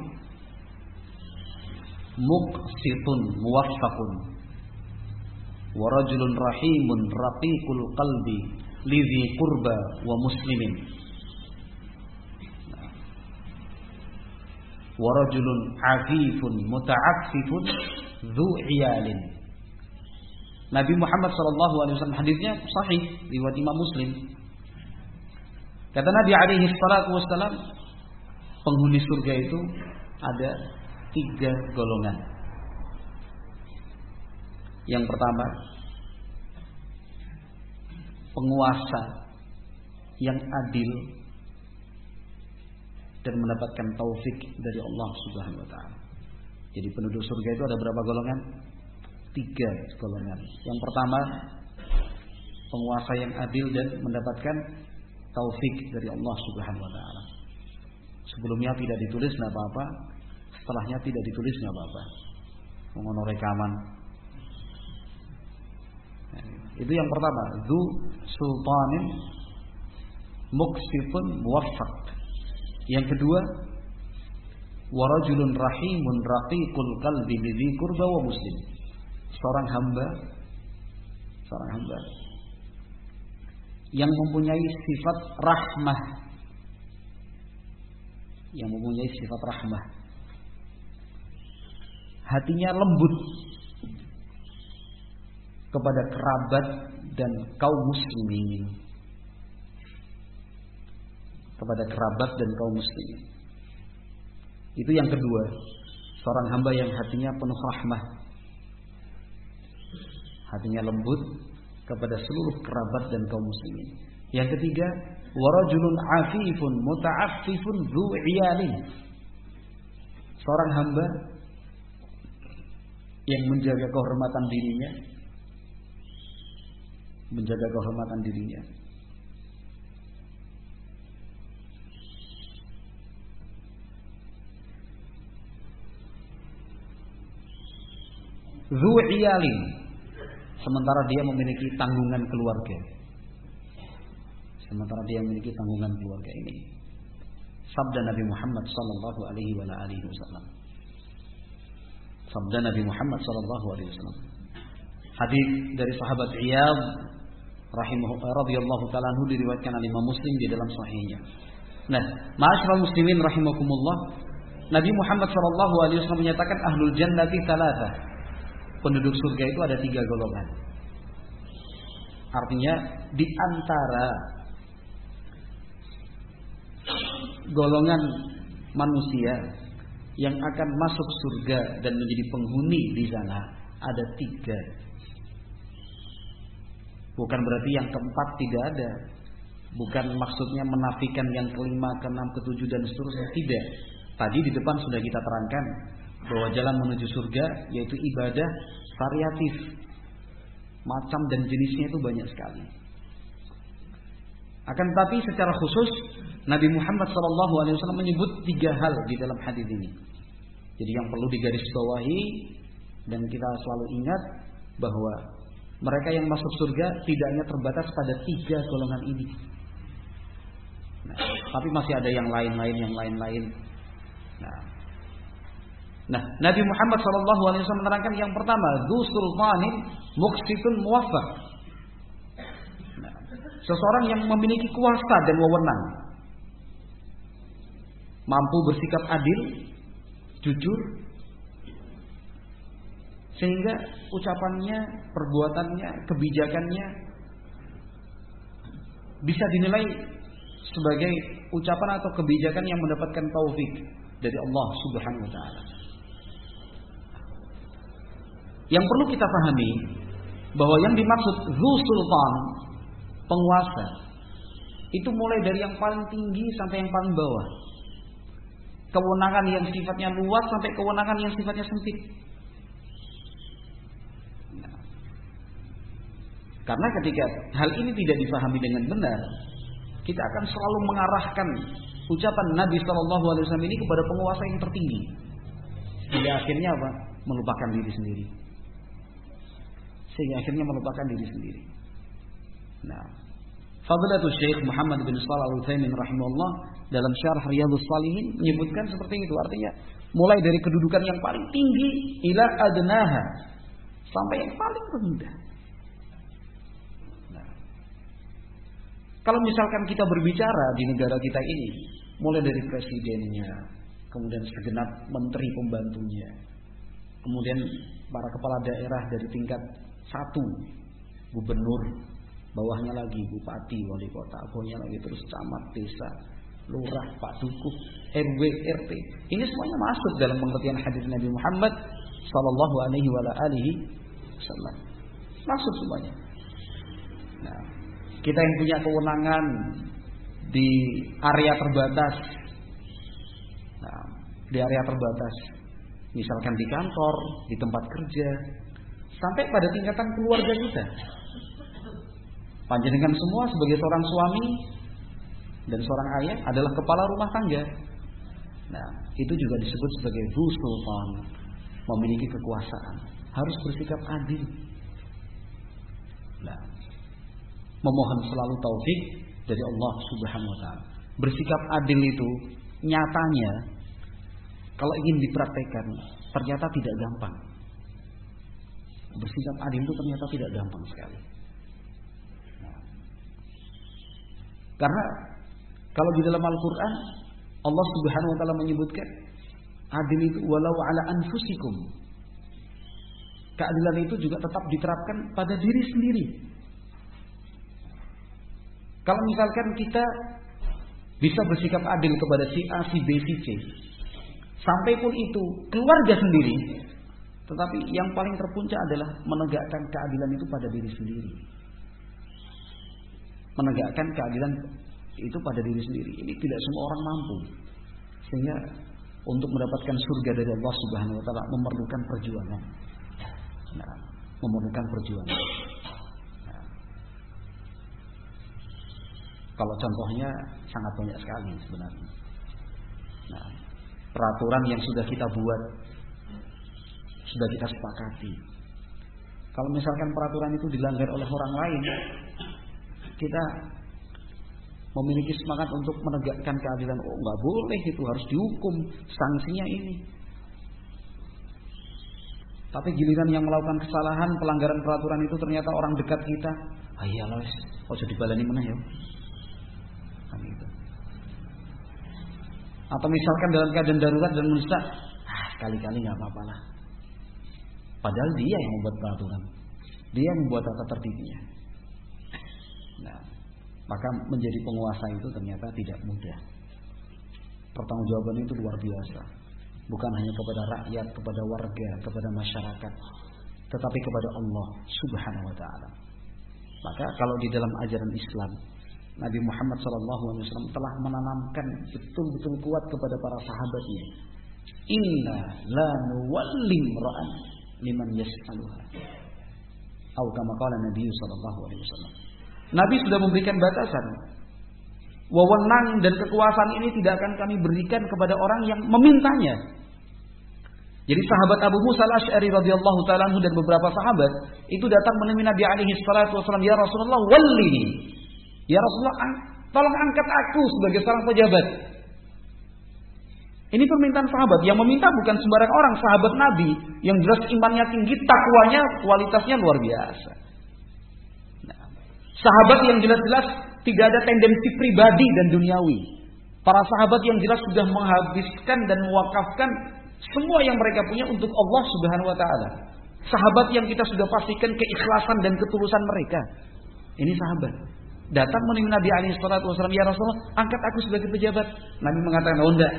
muqsitun muwaffaqun wa rajulun rahimun raqiqul qalbi lidhi qurba wa muslimin wa afifun muta'affifun dhu iyalin Nabi Muhammad SAW hadisnya sahih riwayat Imam Muslim. Kata Nabi alaihi salatu wassalam, penghuni surga itu ada tiga golongan. Yang pertama, penguasa yang adil dan mendapatkan taufik dari Allah Subhanahu wa taala. Jadi penduduk surga itu ada berapa golongan? tiga golongan. Yang pertama penguasa yang adil dan mendapatkan taufik dari Allah Subhanahu wa taala. Sebelumnya tidak ditulis nggak apa-apa, setelahnya tidak ditulis nggak apa-apa. Mengono rekaman. itu yang pertama, zu sultanin muksifun muwaffaq. Yang kedua, warajulun rahimun raqiqul qalbi lidzi qurba wa muslim. Seorang hamba seorang hamba yang mempunyai sifat rahmah. Yang mempunyai sifat rahmah. Hatinya lembut kepada kerabat dan kaum muslimin kepada kerabat dan kaum muslimin itu yang kedua seorang hamba yang hatinya penuh rahmah hatinya lembut kepada seluruh kerabat dan kaum muslimin. Yang ketiga, Warajulun afifun muta'affifun dhu iyalin. Seorang hamba yang menjaga kehormatan dirinya menjaga kehormatan dirinya Zu'iyalin sementara dia memiliki tanggungan keluarga. Sementara dia memiliki tanggungan keluarga ini. Sabda Nabi Muhammad sallallahu alaihi wasallam. Sabda Nabi Muhammad sallallahu alaihi wasallam. Hadis dari sahabat Iyad rahimahu radhiyallahu taala anhu diriwayatkan oleh Imam Muslim di dalam sahihnya. Nah ma'asyiral muslimin rahimakumullah Nabi Muhammad sallallahu alaihi wasallam menyatakan ahlul jannati thalatha penduduk surga itu ada tiga golongan artinya di antara golongan manusia yang akan masuk surga dan menjadi penghuni di sana ada tiga. Bukan berarti yang keempat tidak ada. Bukan maksudnya menafikan yang kelima, keenam, ketujuh dan seterusnya. Tidak. Tadi di depan sudah kita terangkan bahwa jalan menuju surga yaitu ibadah variatif. Macam dan jenisnya itu banyak sekali. Akan tetapi secara khusus Nabi Muhammad SAW menyebut tiga hal di dalam hadis ini. Jadi yang perlu digarisbawahi dan kita selalu ingat bahwa mereka yang masuk surga tidak hanya terbatas pada tiga golongan ini. Nah, tapi masih ada yang lain-lain, yang lain-lain. Nah, nah Nabi Muhammad SAW menerangkan yang pertama, Dhu sultanin muqsitun muwaffaq. Nah, seseorang yang memiliki kuasa dan wewenang mampu bersikap adil, jujur, sehingga ucapannya, perbuatannya, kebijakannya bisa dinilai sebagai ucapan atau kebijakan yang mendapatkan taufik dari Allah Subhanahu wa taala. Yang perlu kita pahami bahwa yang dimaksud zu sultan, penguasa, itu mulai dari yang paling tinggi sampai yang paling bawah kewenangan yang sifatnya luas sampai kewenangan yang sifatnya sempit. Karena ketika hal ini tidak difahami dengan benar, kita akan selalu mengarahkan ucapan Nabi Shallallahu Alaihi Wasallam ini kepada penguasa yang tertinggi. Sehingga akhirnya apa? Melupakan diri sendiri. Sehingga akhirnya melupakan diri sendiri. Nah, Fadilatul Syekh Muhammad bin Shalih Al Utsaimin rahimahullah dalam syarah Riyadhus Salihin menyebutkan seperti itu artinya mulai dari kedudukan yang paling tinggi ila adnaha sampai yang paling rendah. Nah, kalau misalkan kita berbicara di negara kita ini mulai dari presidennya, kemudian segenap menteri pembantunya, kemudian para kepala daerah dari tingkat satu, gubernur, bawahnya lagi bupati, wali kota, bawahnya lagi terus camat, desa, lurah, pak dukuh, RW, RT. Ini semuanya masuk dalam pengertian hadis Nabi Muhammad Sallallahu Alaihi Wasallam. Masuk semuanya. Nah, kita yang punya kewenangan di area terbatas, nah, di area terbatas, misalkan di kantor, di tempat kerja, sampai pada tingkatan keluarga kita. Panjenengan semua sebagai seorang suami dan seorang ayah adalah kepala rumah tangga. Nah, itu juga disebut sebagai Sultan, memiliki kekuasaan, harus bersikap adil. Nah, memohon selalu taufik dari Allah Subhanahu wa taala. Bersikap adil itu nyatanya kalau ingin dipraktekkan ternyata tidak gampang. Bersikap adil itu ternyata tidak gampang sekali. Nah, karena kalau di dalam Al-Quran Allah Subhanahu Wa Taala menyebutkan adil itu walau ala anfusikum. Keadilan itu juga tetap diterapkan pada diri sendiri. Kalau misalkan kita bisa bersikap adil kepada si A, si B, si C, sampai pun itu keluarga sendiri, tetapi yang paling terpuncak adalah menegakkan keadilan itu pada diri sendiri. Menegakkan keadilan itu pada diri sendiri. Ini tidak semua orang mampu. Sehingga untuk mendapatkan surga dari Allah Subhanahu wa taala memerlukan perjuangan. Nah, memerlukan perjuangan. Nah, kalau contohnya sangat banyak sekali sebenarnya. Nah, peraturan yang sudah kita buat, sudah kita sepakati. Kalau misalkan peraturan itu dilanggar oleh orang lain, kita memiliki semangat untuk menegakkan keadilan. Oh, nggak boleh itu harus dihukum, sanksinya ini. Tapi giliran yang melakukan kesalahan, pelanggaran peraturan itu ternyata orang dekat kita. Ah iya loh, kok jadi balani mana ya? Kan itu. Atau misalkan dalam keadaan darurat dan mendesak, ah kali-kali nggak apa-apa lah. Padahal dia yang membuat peraturan, dia yang membuat tata tertibnya. Nah, maka menjadi penguasa itu ternyata tidak mudah. Pertanggungjawaban itu luar biasa. Bukan hanya kepada rakyat, kepada warga, kepada masyarakat, tetapi kepada Allah Subhanahu wa taala. Maka kalau di dalam ajaran Islam Nabi Muhammad SAW telah menanamkan betul-betul kuat kepada para sahabatnya. Inna la nuwallim ra'an liman yas'aluha. Atau kama qala Nabi sallallahu alaihi wasallam. Nabi sudah memberikan batasan. Wewenang dan kekuasaan ini tidak akan kami berikan kepada orang yang memintanya. Jadi sahabat Abu Musa al-Ash'ari radhiyallahu taala dan beberapa sahabat itu datang menemui Nabi alaihi salatu wasallam, "Ya Rasulullah, wallini." Ya Rasulullah, tolong angkat aku sebagai seorang pejabat. Ini permintaan sahabat. Yang meminta bukan sembarang orang, sahabat Nabi yang jelas imannya tinggi, takwanya, kualitasnya luar biasa. Sahabat yang jelas-jelas tidak ada tendensi pribadi dan duniawi. Para sahabat yang jelas sudah menghabiskan dan mewakafkan semua yang mereka punya untuk Allah Subhanahu wa taala. Sahabat yang kita sudah pastikan keikhlasan dan ketulusan mereka. Ini sahabat. Datang menemui Nabi salatu wasallam, "Ya Rasulullah, angkat aku sebagai pejabat." Nabi mengatakan, "Oh enggak."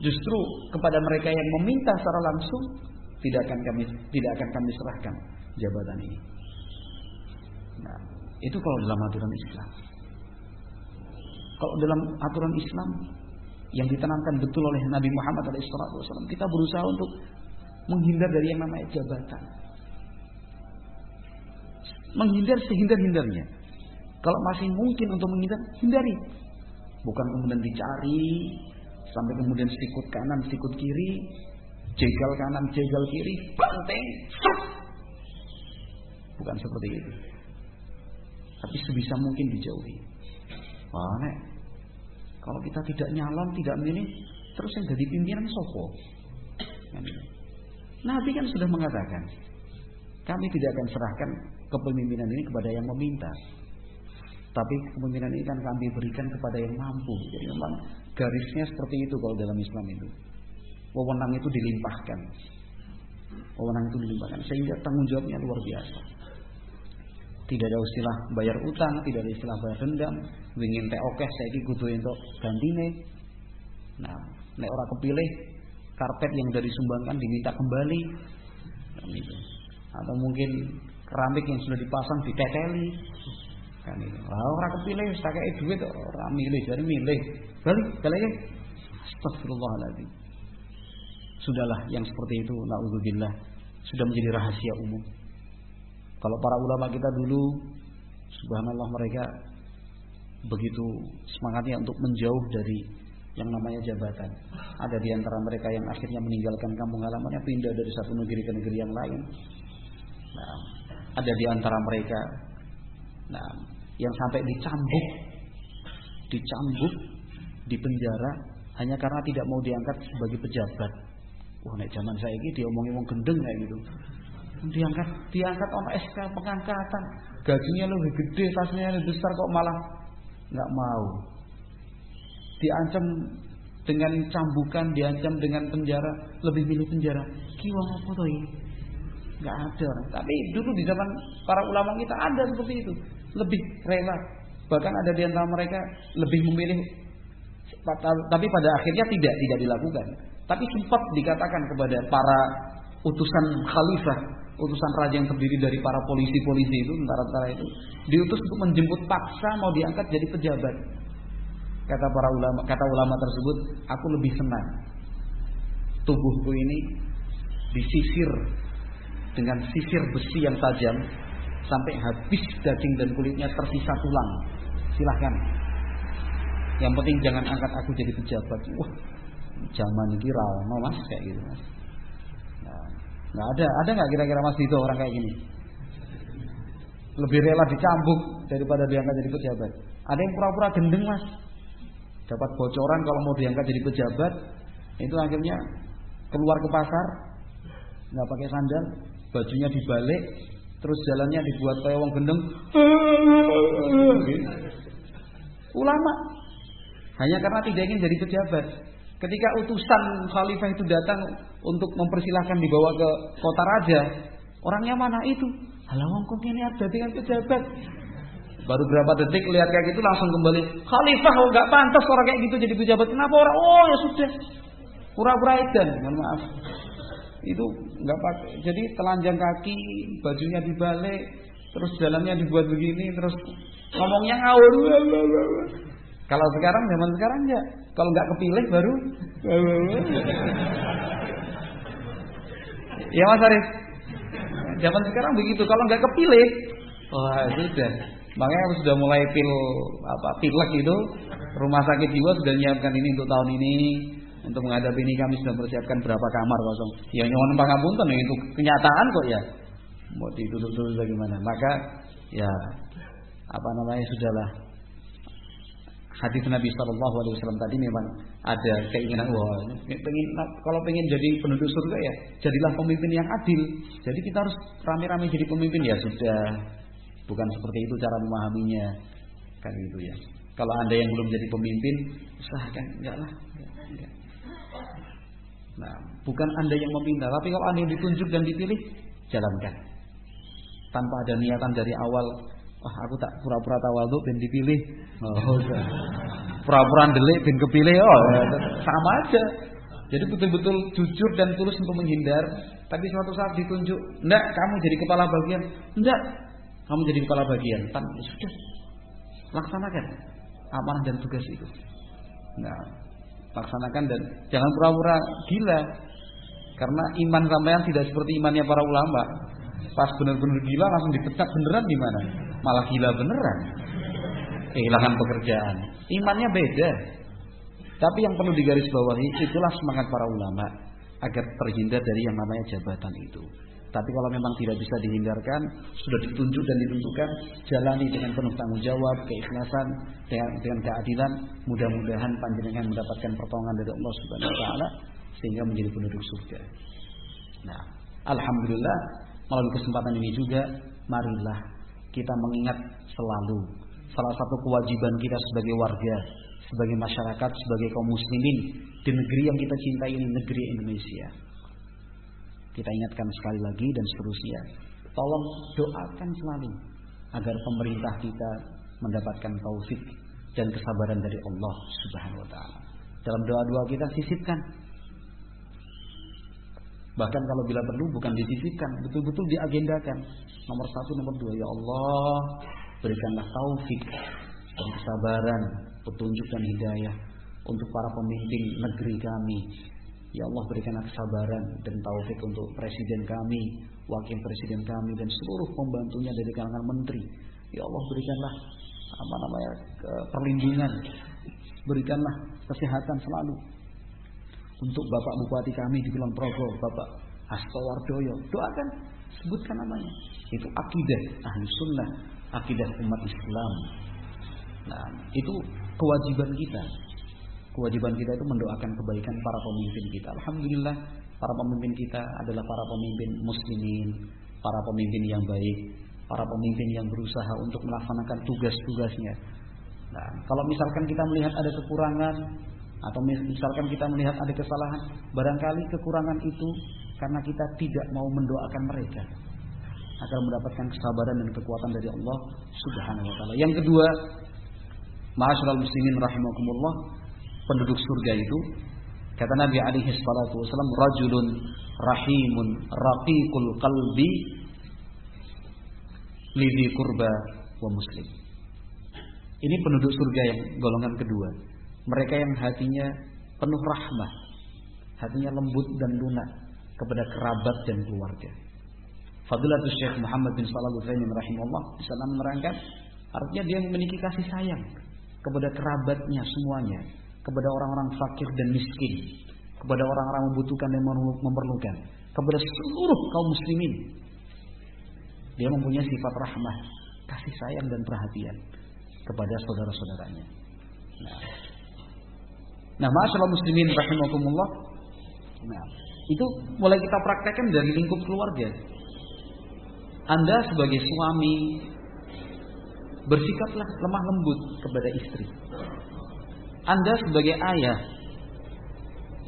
Justru kepada mereka yang meminta secara langsung tidak akan kami tidak akan kami serahkan jabatan ini. Nah, itu kalau dalam aturan Islam. Kalau dalam aturan Islam yang ditanamkan betul oleh Nabi Muhammad SAW, kita berusaha untuk menghindar dari yang namanya jabatan. Menghindar sehindar-hindarnya. Kalau masih mungkin untuk menghindar, hindari. Bukan kemudian dicari sampai kemudian sikut kanan, sikut kiri, jegal kanan, jegal kiri, banteng, Bukan seperti itu. Tapi sebisa mungkin dijauhi. Wah, nek, kalau kita tidak nyalon, tidak milih, terus yang jadi pimpinan sopo. Nabi kan sudah mengatakan, kami tidak akan serahkan kepemimpinan ini kepada yang meminta. Tapi kepemimpinan ini kan kami berikan kepada yang mampu. Jadi memang garisnya seperti itu kalau dalam Islam itu. Wewenang itu dilimpahkan. Wewenang itu dilimpahkan sehingga tanggung jawabnya luar biasa. Tidak ada istilah bayar utang, tidak ada istilah bayar dendam. Wingin teh oke saya kudu untuk gantine. Nah, nek orang kepilih karpet yang dari sumbangkan diminta kembali. Nah, gitu. Atau mungkin keramik yang sudah dipasang diteteli. Kan itu. Lah orang kepilih tak duit ora milih, jadi milih. Balik, balik. Astagfirullahaladzim. Sudahlah yang seperti itu, naudzubillah, sudah menjadi rahasia umum. Kalau para ulama kita dulu, subhanallah mereka begitu semangatnya untuk menjauh dari yang namanya jabatan. Ada di antara mereka yang akhirnya meninggalkan kampung halamannya pindah dari satu negeri ke negeri yang lain. Nah, ada di antara mereka nah, yang sampai dicambuk, dicambuk, di penjara hanya karena tidak mau diangkat sebagai pejabat. Wah, nek zaman saya ini diomongin wong gendeng kayak gitu. Diangkat diangkat sama SK pengangkatan. Gajinya lebih gede tasnya lebih besar kok malah nggak mau. Diancam dengan cambukan diancam dengan penjara lebih milih penjara. Kiwang apa tuh nggak ada tapi dulu di zaman para ulama kita ada seperti itu. Lebih rela. Bahkan ada di antara mereka lebih memilih tapi pada akhirnya tidak tidak dilakukan tapi sempat dikatakan kepada para utusan khalifah, utusan raja yang terdiri dari para polisi-polisi itu, tentara-tentara itu, diutus untuk menjemput paksa mau diangkat jadi pejabat. Kata para ulama, kata ulama tersebut, aku lebih senang tubuhku ini disisir dengan sisir besi yang tajam sampai habis daging dan kulitnya tersisa tulang. Silahkan. Yang penting jangan angkat aku jadi pejabat. Wah, zaman ini rama mas kayak gitu mas. Nah, nggak ada, ada nggak kira-kira mas itu orang kayak gini? Lebih rela dicambuk daripada diangkat jadi pejabat. Ada yang pura-pura gendeng mas. Dapat bocoran kalau mau diangkat jadi pejabat, itu akhirnya keluar ke pasar, nggak pakai sandal, bajunya dibalik, terus jalannya dibuat kayak wong gendeng. Ulama hanya karena tidak ingin jadi pejabat. Ketika utusan khalifah itu datang untuk mempersilahkan dibawa ke kota raja, orangnya mana itu? Halah wong kok ini ada dengan pejabat. Baru berapa detik lihat kayak gitu langsung kembali. Khalifah oh nggak pantas orang kayak gitu jadi pejabat. Kenapa orang? Oh ya sudah. Pura-pura edan, mohon maaf. Itu nggak pakai. Jadi telanjang kaki, bajunya dibalik, terus jalannya dibuat begini, terus ngomongnya ngawur. Kalau sekarang zaman sekarang ya, kalau nggak kepilih baru. ya Mas Arif. Zaman sekarang begitu. Kalau nggak kepilih, wah sudah. Makanya sudah mulai pil apa pilek itu rumah sakit jiwa sudah menyiapkan ini untuk tahun ini untuk menghadapi ini kami sudah mempersiapkan berapa kamar kosong. Ya nyuwun pangapunten ya itu kenyataan kok ya. Mau ditutup-tutup bagaimana? Maka ya apa namanya sudahlah hadis Nabi Shallallahu Alaihi Wasallam tadi memang ada keinginan wah pengen kalau pengen jadi penduduk surga ya jadilah pemimpin yang adil jadi kita harus rame-rame jadi pemimpin ya sudah bukan seperti itu cara memahaminya kan itu ya kalau anda yang belum jadi pemimpin usahakan enggak lah enggak. Nah, bukan Anda yang meminta, tapi kalau Anda yang ditunjuk dan dipilih, jalankan. Tanpa ada niatan dari awal, wah aku tak pura-pura tawadhu ben dipilih. Oh, pura-pura delik ben kepilih. Oh, sama aja. Jadi betul-betul jujur dan tulus untuk menghindar, tapi suatu saat ditunjuk, enggak kamu jadi kepala bagian, enggak kamu jadi kepala bagian, tan ya sudah laksanakan amanah dan tugas itu. Nah, laksanakan dan jangan pura-pura gila. Karena iman sampean tidak seperti imannya para ulama. Pas benar-benar gila langsung dipecat beneran gimana? Malah gila beneran. Kehilangan pekerjaan. Imannya beda. Tapi yang perlu digarisbawahi itulah semangat para ulama agar terhindar dari yang namanya jabatan itu. Tapi kalau memang tidak bisa dihindarkan, sudah ditunjuk dan ditentukan, jalani dengan penuh tanggung jawab, keikhlasan, dengan, dengan keadilan. Mudah-mudahan panjenengan mendapatkan pertolongan dari Allah Subhanahu Wa Taala sehingga menjadi penduduk surga. Nah, alhamdulillah melalui kesempatan ini juga, marilah kita mengingat selalu salah satu kewajiban kita sebagai warga, sebagai masyarakat, sebagai kaum muslimin di negeri yang kita cintai ini, negeri Indonesia kita ingatkan sekali lagi dan seterusnya. Tolong doakan selalu agar pemerintah kita mendapatkan taufik dan kesabaran dari Allah Subhanahu wa taala. Dalam doa-doa kita sisipkan. Bahkan kalau bila perlu bukan disisipkan, betul-betul diagendakan. Nomor satu, nomor dua, ya Allah berikanlah taufik dan kesabaran, petunjuk dan hidayah untuk para pemimpin negeri kami, Ya Allah berikanlah kesabaran dan taufik untuk presiden kami, wakil presiden kami dan seluruh pembantunya dari kalangan menteri. Ya Allah berikanlah apa namanya perlindungan, berikanlah kesehatan selalu untuk Bapak Bupati kami di Kulon Progo, Bapak Hasto Wardoyo. Doakan, sebutkan namanya. Itu akidah ahli sunnah, akidah umat Islam. Nah, itu kewajiban kita kewajiban kita itu mendoakan kebaikan para pemimpin kita. Alhamdulillah para pemimpin kita adalah para pemimpin muslimin, para pemimpin yang baik, para pemimpin yang berusaha untuk melaksanakan tugas-tugasnya. Nah, kalau misalkan kita melihat ada kekurangan atau misalkan kita melihat ada kesalahan, barangkali kekurangan itu karena kita tidak mau mendoakan mereka agar mendapatkan kesabaran dan kekuatan dari Allah Subhanahu wa taala. Yang kedua, Ma'asyiral muslimin rahimakumullah, penduduk surga itu kata Nabi alaihi salatu wasallam rajulun rahimun raqiqul qalbi lidhi kurba wa muslim. Ini penduduk surga yang golongan kedua. Mereka yang hatinya penuh rahmah, hatinya lembut dan lunak kepada kerabat dan keluarga. Fadilatul Syekh Muhammad bin Shalih Al-Utsaimin rahimahullah bisa menerangkan artinya dia memiliki kasih sayang kepada kerabatnya semuanya, kepada orang-orang fakir dan miskin, kepada orang-orang membutuhkan dan memerlukan, kepada seluruh kaum muslimin. Dia mempunyai sifat rahmah, kasih sayang dan perhatian kepada saudara-saudaranya. Nah, nah masalah muslimin rahimakumullah. Nah, itu mulai kita praktekkan dari lingkup keluarga. Anda sebagai suami bersikaplah lemah lembut kepada istri. Anda sebagai ayah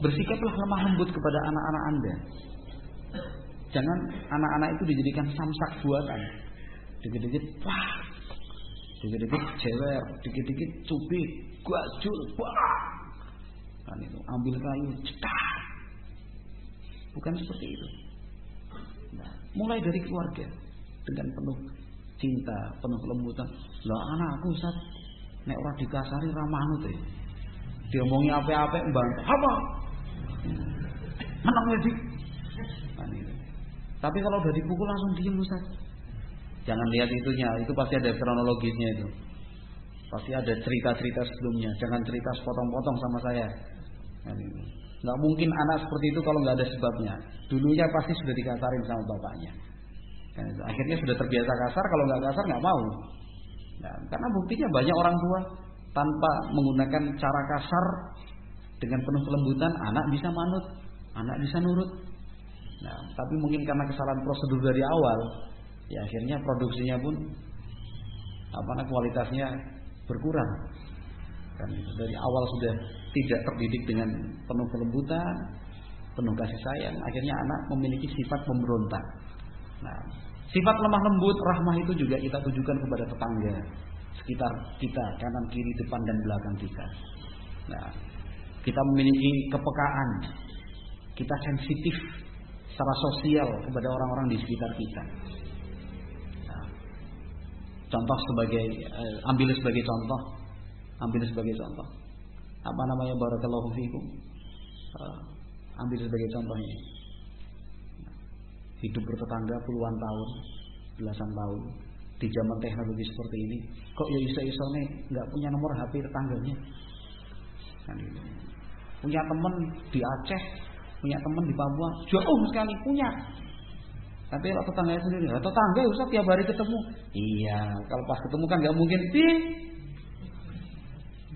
bersikaplah lemah lembut kepada anak-anak Anda. Jangan anak-anak itu dijadikan samsak buatan. Dikit-dikit wah, dikit-dikit jewer, dikit-dikit cubit, guajul, wah. Kan itu ambil kayu, cetar. Bukan seperti itu. Nah, mulai dari keluarga dengan penuh cinta, penuh kelembutan. Lah anakku Ustaz, nek ora dikasari ra manut e. Diomongi apa-apa mbantah. Apa? Menang lagi. Kan Tapi kalau udah dipukul langsung diem Ustaz. Jangan lihat itunya, itu pasti ada kronologisnya itu. Pasti ada cerita-cerita sebelumnya. Jangan cerita sepotong-potong sama saya. Kan Nggak mungkin anak seperti itu kalau nggak ada sebabnya. Dulunya pasti sudah dikasarin sama bapaknya. Kan Akhirnya sudah terbiasa kasar, kalau nggak kasar nggak mau. Nah, karena buktinya banyak orang tua tanpa menggunakan cara kasar dengan penuh kelembutan, anak bisa manut, anak bisa nurut. Nah, tapi mungkin karena kesalahan prosedur dari awal, ya akhirnya produksinya pun apa kualitasnya berkurang. Kan dari awal sudah tidak terdidik dengan penuh kelembutan, penuh kasih sayang, akhirnya anak memiliki sifat pemberontak. Nah, sifat lemah lembut, rahmah itu juga kita tujukan kepada tetangga sekitar kita, kanan, kiri, depan dan belakang kita. Nah, kita memiliki kepekaan, kita sensitif secara sosial kepada orang-orang di sekitar kita. Nah, contoh sebagai, eh, ambil sebagai contoh, ambil sebagai contoh. Apa namanya barakallahu fikum? Uh, ambil sebagai contoh ini hidup bertetangga puluhan tahun, belasan tahun di zaman teknologi seperti ini, kok ya iso-iso nih nggak punya nomor HP tetangganya? Kan gitu. Punya teman di Aceh, punya teman di Papua, jauh sekali punya. Tapi kalau tetangganya sendiri, atau tetangga usah tiap hari ketemu. Iya, kalau pas ketemu kan nggak mungkin. Di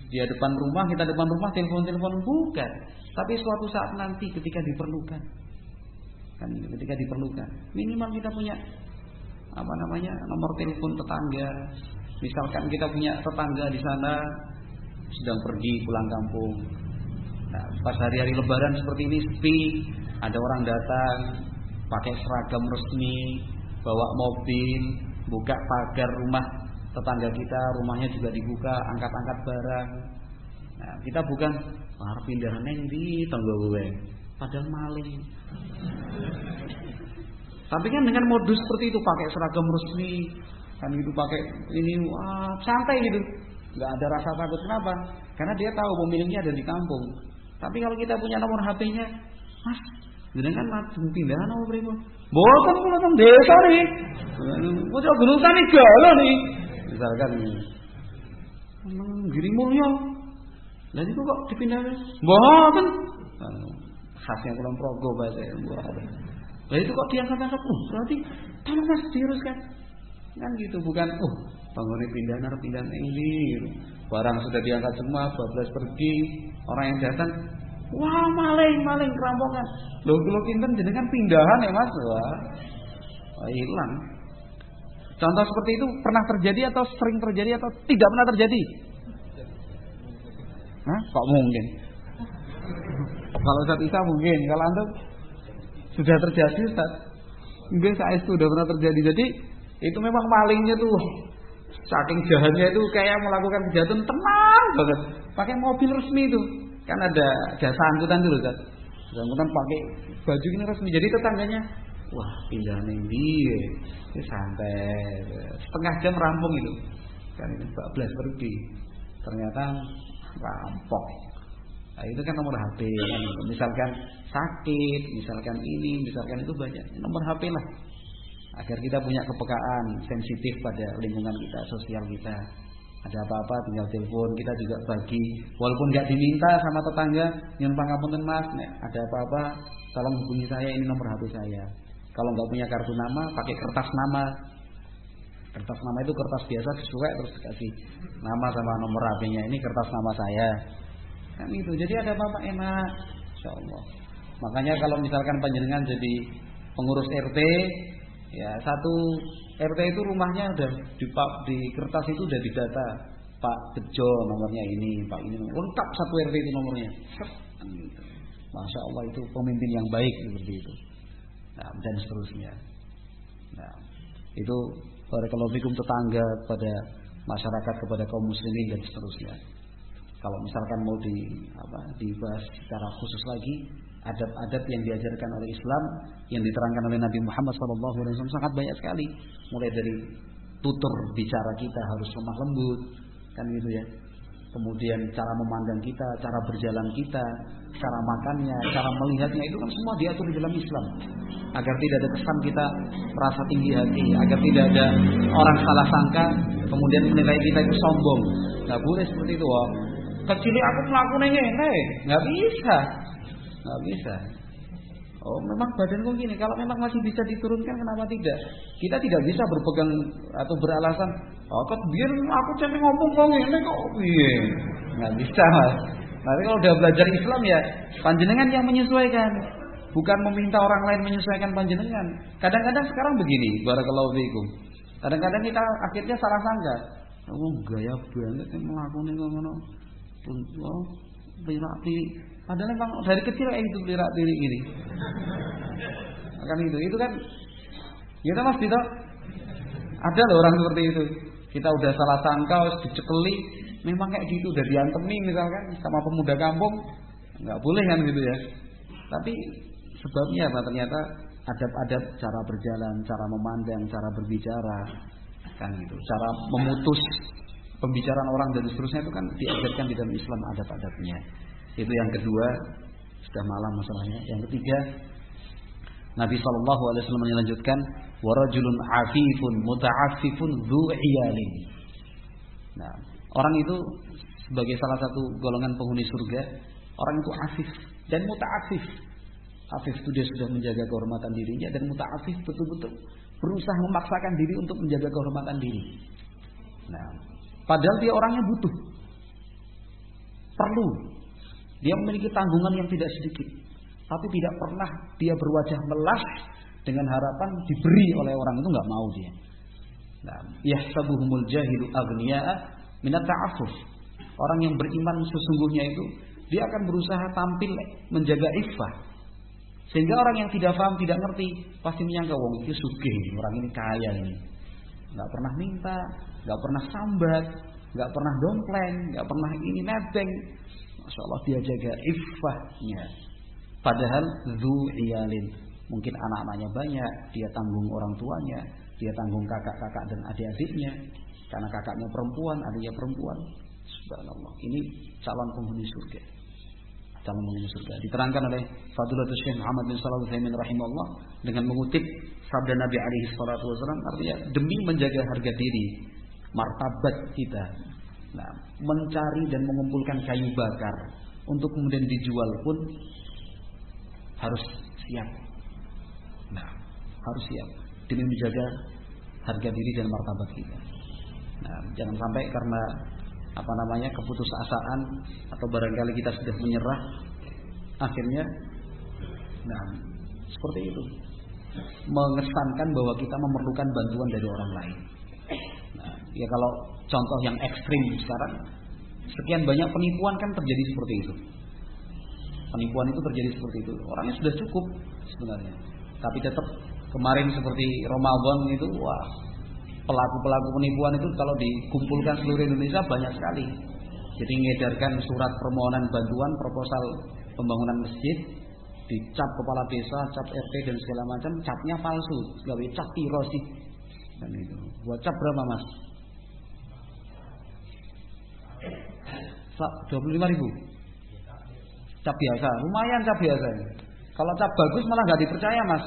dia depan rumah, kita depan rumah, telepon-telepon bukan. Tapi suatu saat nanti ketika diperlukan, kan ketika diperlukan. Minimal kita punya apa namanya nomor telepon tetangga. Misalkan kita punya tetangga di sana sedang pergi pulang kampung. Nah, pas hari-hari lebaran seperti ini sepi ada orang datang pakai seragam resmi bawa mobil buka pagar rumah tetangga kita rumahnya juga dibuka angkat-angkat barang. Nah, kita bukan harus pindahan di tangga padahal maling tapi kan dengan modus seperti itu pakai seragam resmi, kan itu pakai ini wah, santai gitu. nggak ada rasa takut kenapa? Karena dia tahu pemiliknya ada di kampung. Tapi kalau kita punya nomor HP-nya, Mas, jenengan lajeng pindahan apa pripun? Mboten kula teng desa nih. Kok gunung tani galau nih. Misalkan. Nang Giri Mulya. Lah kok dipindahkan? Mboten khasnya kulon progo bahasa Nah itu kok diangkat-angkat, oh berarti tolong mas diuruskan. Kan gitu bukan, oh bangun pindah nar pindah ini, barang sudah diangkat semua, 12 pergi, orang yang datang, wah maling maling kerampokan. Loh kalau kinten jenengan pindahan ya mas, wah, wah hilang. Contoh seperti itu pernah terjadi atau sering terjadi atau tidak pernah terjadi? Hah? Kok mungkin? Kalau Ustaz Isa mungkin, kalau antum sudah terjadi Ustaz. Enggak saya itu sudah pernah terjadi. Jadi itu memang malingnya tuh saking jahatnya itu kayak melakukan kejahatan tenang banget. Pakai mobil resmi itu. Kan ada jasa angkutan dulu Ustaz. Kemudian pakai baju ini resmi. Jadi tetangganya, wah pindah nih dia, ini santai. Setengah jam rampung itu. Kan ini 14 pergi. Ternyata rampok. Nah, itu kan nomor HP kan. Misalkan sakit, misalkan ini, misalkan itu banyak. Nomor HP lah. Agar kita punya kepekaan, sensitif pada lingkungan kita, sosial kita. Ada apa-apa tinggal telepon, kita juga bagi. Walaupun nggak diminta sama tetangga, yang pangapunten mas, nih, ada apa-apa, tolong hubungi saya, ini nomor HP saya. Kalau nggak punya kartu nama, pakai kertas nama. Kertas nama itu kertas biasa sesuai terus dikasih nama sama nomor HP-nya. Ini kertas nama saya. Kan itu. Jadi ada apa-apa enak. Insya Allah. Makanya kalau misalkan panjenengan jadi pengurus RT, ya satu RT itu rumahnya udah di, di kertas itu udah didata Pak Bejo nomornya ini, Pak ini lengkap satu RT itu nomornya. Kan gitu. Masya Allah itu pemimpin yang baik seperti itu. Nah, dan seterusnya. Nah, itu kalau fikum tetangga kepada masyarakat kepada kaum muslimin dan seterusnya. Kalau misalkan mau di apa dibahas secara khusus lagi, adab-adab yang diajarkan oleh Islam yang diterangkan oleh Nabi Muhammad SAW sangat banyak sekali. Mulai dari tutur bicara kita harus lemah lembut, kan gitu ya. Kemudian cara memandang kita, cara berjalan kita, cara makannya, cara melihatnya itu kan semua diatur di dalam Islam. Agar tidak ada kesan kita merasa tinggi hati, agar tidak ada orang salah sangka kemudian menilai kita itu sombong. Nggak boleh seperti itu. Wah, kecil aku melakukan ini, nggak bisa. Nggak bisa. Oh, memang badanku gini. Kalau memang masih bisa diturunkan, kenapa tidak? Kita tidak bisa berpegang atau beralasan, oh, kok biar aku cantik ngomong kok ini kok iya. Nggak bisa, Mas. Nanti kalau udah belajar Islam ya, panjenengan yang menyesuaikan. Bukan meminta orang lain menyesuaikan panjenengan. Kadang-kadang sekarang begini, barakallahu fiikum. Kadang-kadang kita akhirnya salah sangka. Oh, gaya banget yang melakukan ngono. Oh, berarti Padahal memang dari kecil kayak gitu pelihara diri ini. Kan itu, itu kan kita mas Dito ada loh orang seperti itu. Kita udah salah sangka, dicekeli, memang kayak gitu udah diantemi misalkan sama pemuda kampung, nggak boleh kan gitu ya. Tapi sebabnya apa? Ternyata adab-adab cara berjalan, cara memandang, cara berbicara, kan gitu. Cara memutus pembicaraan orang dan seterusnya itu kan diajarkan di dalam Islam adab-adabnya. Itu yang kedua, sudah malam masalahnya. Yang ketiga, Nabi Shallallahu Alaihi Wasallam melanjutkan, warajulun afifun muta'afifun du iyalin. Nah, orang itu sebagai salah satu golongan penghuni surga, orang itu afif dan muta'afif. Afif itu dia sudah menjaga kehormatan dirinya dan muta'afif betul-betul berusaha memaksakan diri untuk menjaga kehormatan diri. Nah, padahal dia orangnya butuh. Perlu dia memiliki tanggungan yang tidak sedikit. Tapi tidak pernah dia berwajah melas dengan harapan diberi oleh orang itu nggak mau dia. Nah, yahsabuhumul jahilu aghniya'a minat ta'affuf. Orang yang beriman sesungguhnya itu dia akan berusaha tampil menjaga iffah. Sehingga orang yang tidak paham, tidak ngerti, pasti menyangka wong itu sugih, orang ini kaya ini. Nggak pernah minta, nggak pernah sambat, nggak pernah dompleng, nggak pernah ini nebeng, Masya Allah dia jaga iffahnya. Padahal zu iyalin. Mungkin anak-anaknya banyak, dia tanggung orang tuanya, dia tanggung kakak-kakak dan adik-adiknya. Karena kakaknya perempuan, adiknya perempuan. Subhanallah. Ini calon penghuni surga. Calon penghuni surga. Diterangkan oleh Fadulatul Syekh Muhammad bin Salah Uthaymin rahimahullah dengan mengutip sabda Nabi alaihi salatu wasallam artinya demi menjaga harga diri, martabat kita, Nah, mencari dan mengumpulkan kayu bakar untuk kemudian dijual pun harus siap. Nah, harus siap demi menjaga harga diri dan martabat kita. Nah, jangan sampai karena apa namanya keputusasaan atau barangkali kita sudah menyerah akhirnya nah seperti itu mengesankan bahwa kita memerlukan bantuan dari orang lain. Nah, ya kalau contoh yang ekstrim sekarang, sekian banyak penipuan kan terjadi seperti itu. Penipuan itu terjadi seperti itu. Orangnya sudah cukup sebenarnya. Tapi tetap kemarin seperti Ramadan itu, wah pelaku-pelaku penipuan itu kalau dikumpulkan seluruh Indonesia banyak sekali. Jadi mengedarkan surat permohonan bantuan proposal pembangunan masjid dicap kepala desa, cap RT dan segala macam, capnya palsu, gawe cap piro sih. Dan itu. Buat cap berapa mas? 25 ribu? Cap biasa. Lumayan cap biasa kalau cap bagus malah nggak dipercaya mas.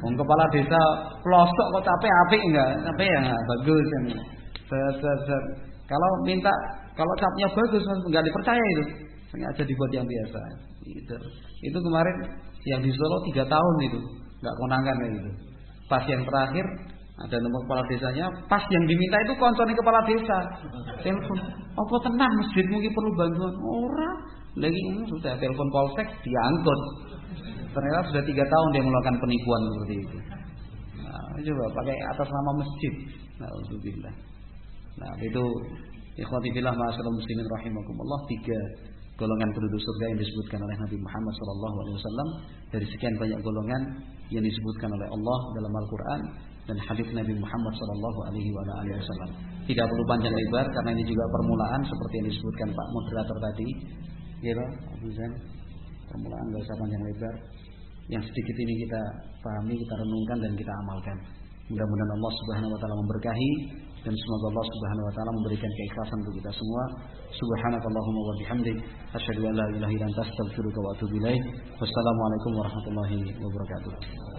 Om kepala desa pelosok kok capek api enggak capek ya? Enggak bagus kan kalau minta kalau capnya bagus nggak dipercaya itu. Sengaja dibuat yang biasa. Itu itu kemarin yang di Solo tiga tahun itu. Nggak konangan gitu. Pas yang terakhir ada nomor kepala desanya pas yang diminta itu konconi kepala desa. Telepon apa tenang masjid mungkin perlu bantuan? Orang lagi ini sudah telepon polsek diangkut. Ternyata sudah tiga tahun dia melakukan penipuan seperti itu. Nah, coba pakai atas nama masjid. Nah alhamdulillah nah itu ikhwati fillah ma'asyiral muslimin rahimakumullah tiga golongan penduduk surga yang disebutkan oleh Nabi Muhammad SAW dari sekian banyak golongan yang disebutkan oleh Allah dalam Al-Quran dan hadis Nabi Muhammad Shallallahu Alaihi Wasallam. Tidak perlu panjang lebar karena ini juga permulaan seperti yang disebutkan Pak moderator tadi. Ya Pak, Abu Zain. Permulaan nggak usah panjang lebar. Yang sedikit ini kita pahami, kita renungkan dan kita amalkan. Mudah-mudahan Allah Subhanahu wa taala memberkahi dan semoga Allah Subhanahu wa taala memberikan keikhlasan untuk kita semua. Subhanakallahumma wa bihamdik asyhadu an la ilaha illa anta astaghfiruka wa atubu ilaik. Wassalamualaikum warahmatullahi wabarakatuh.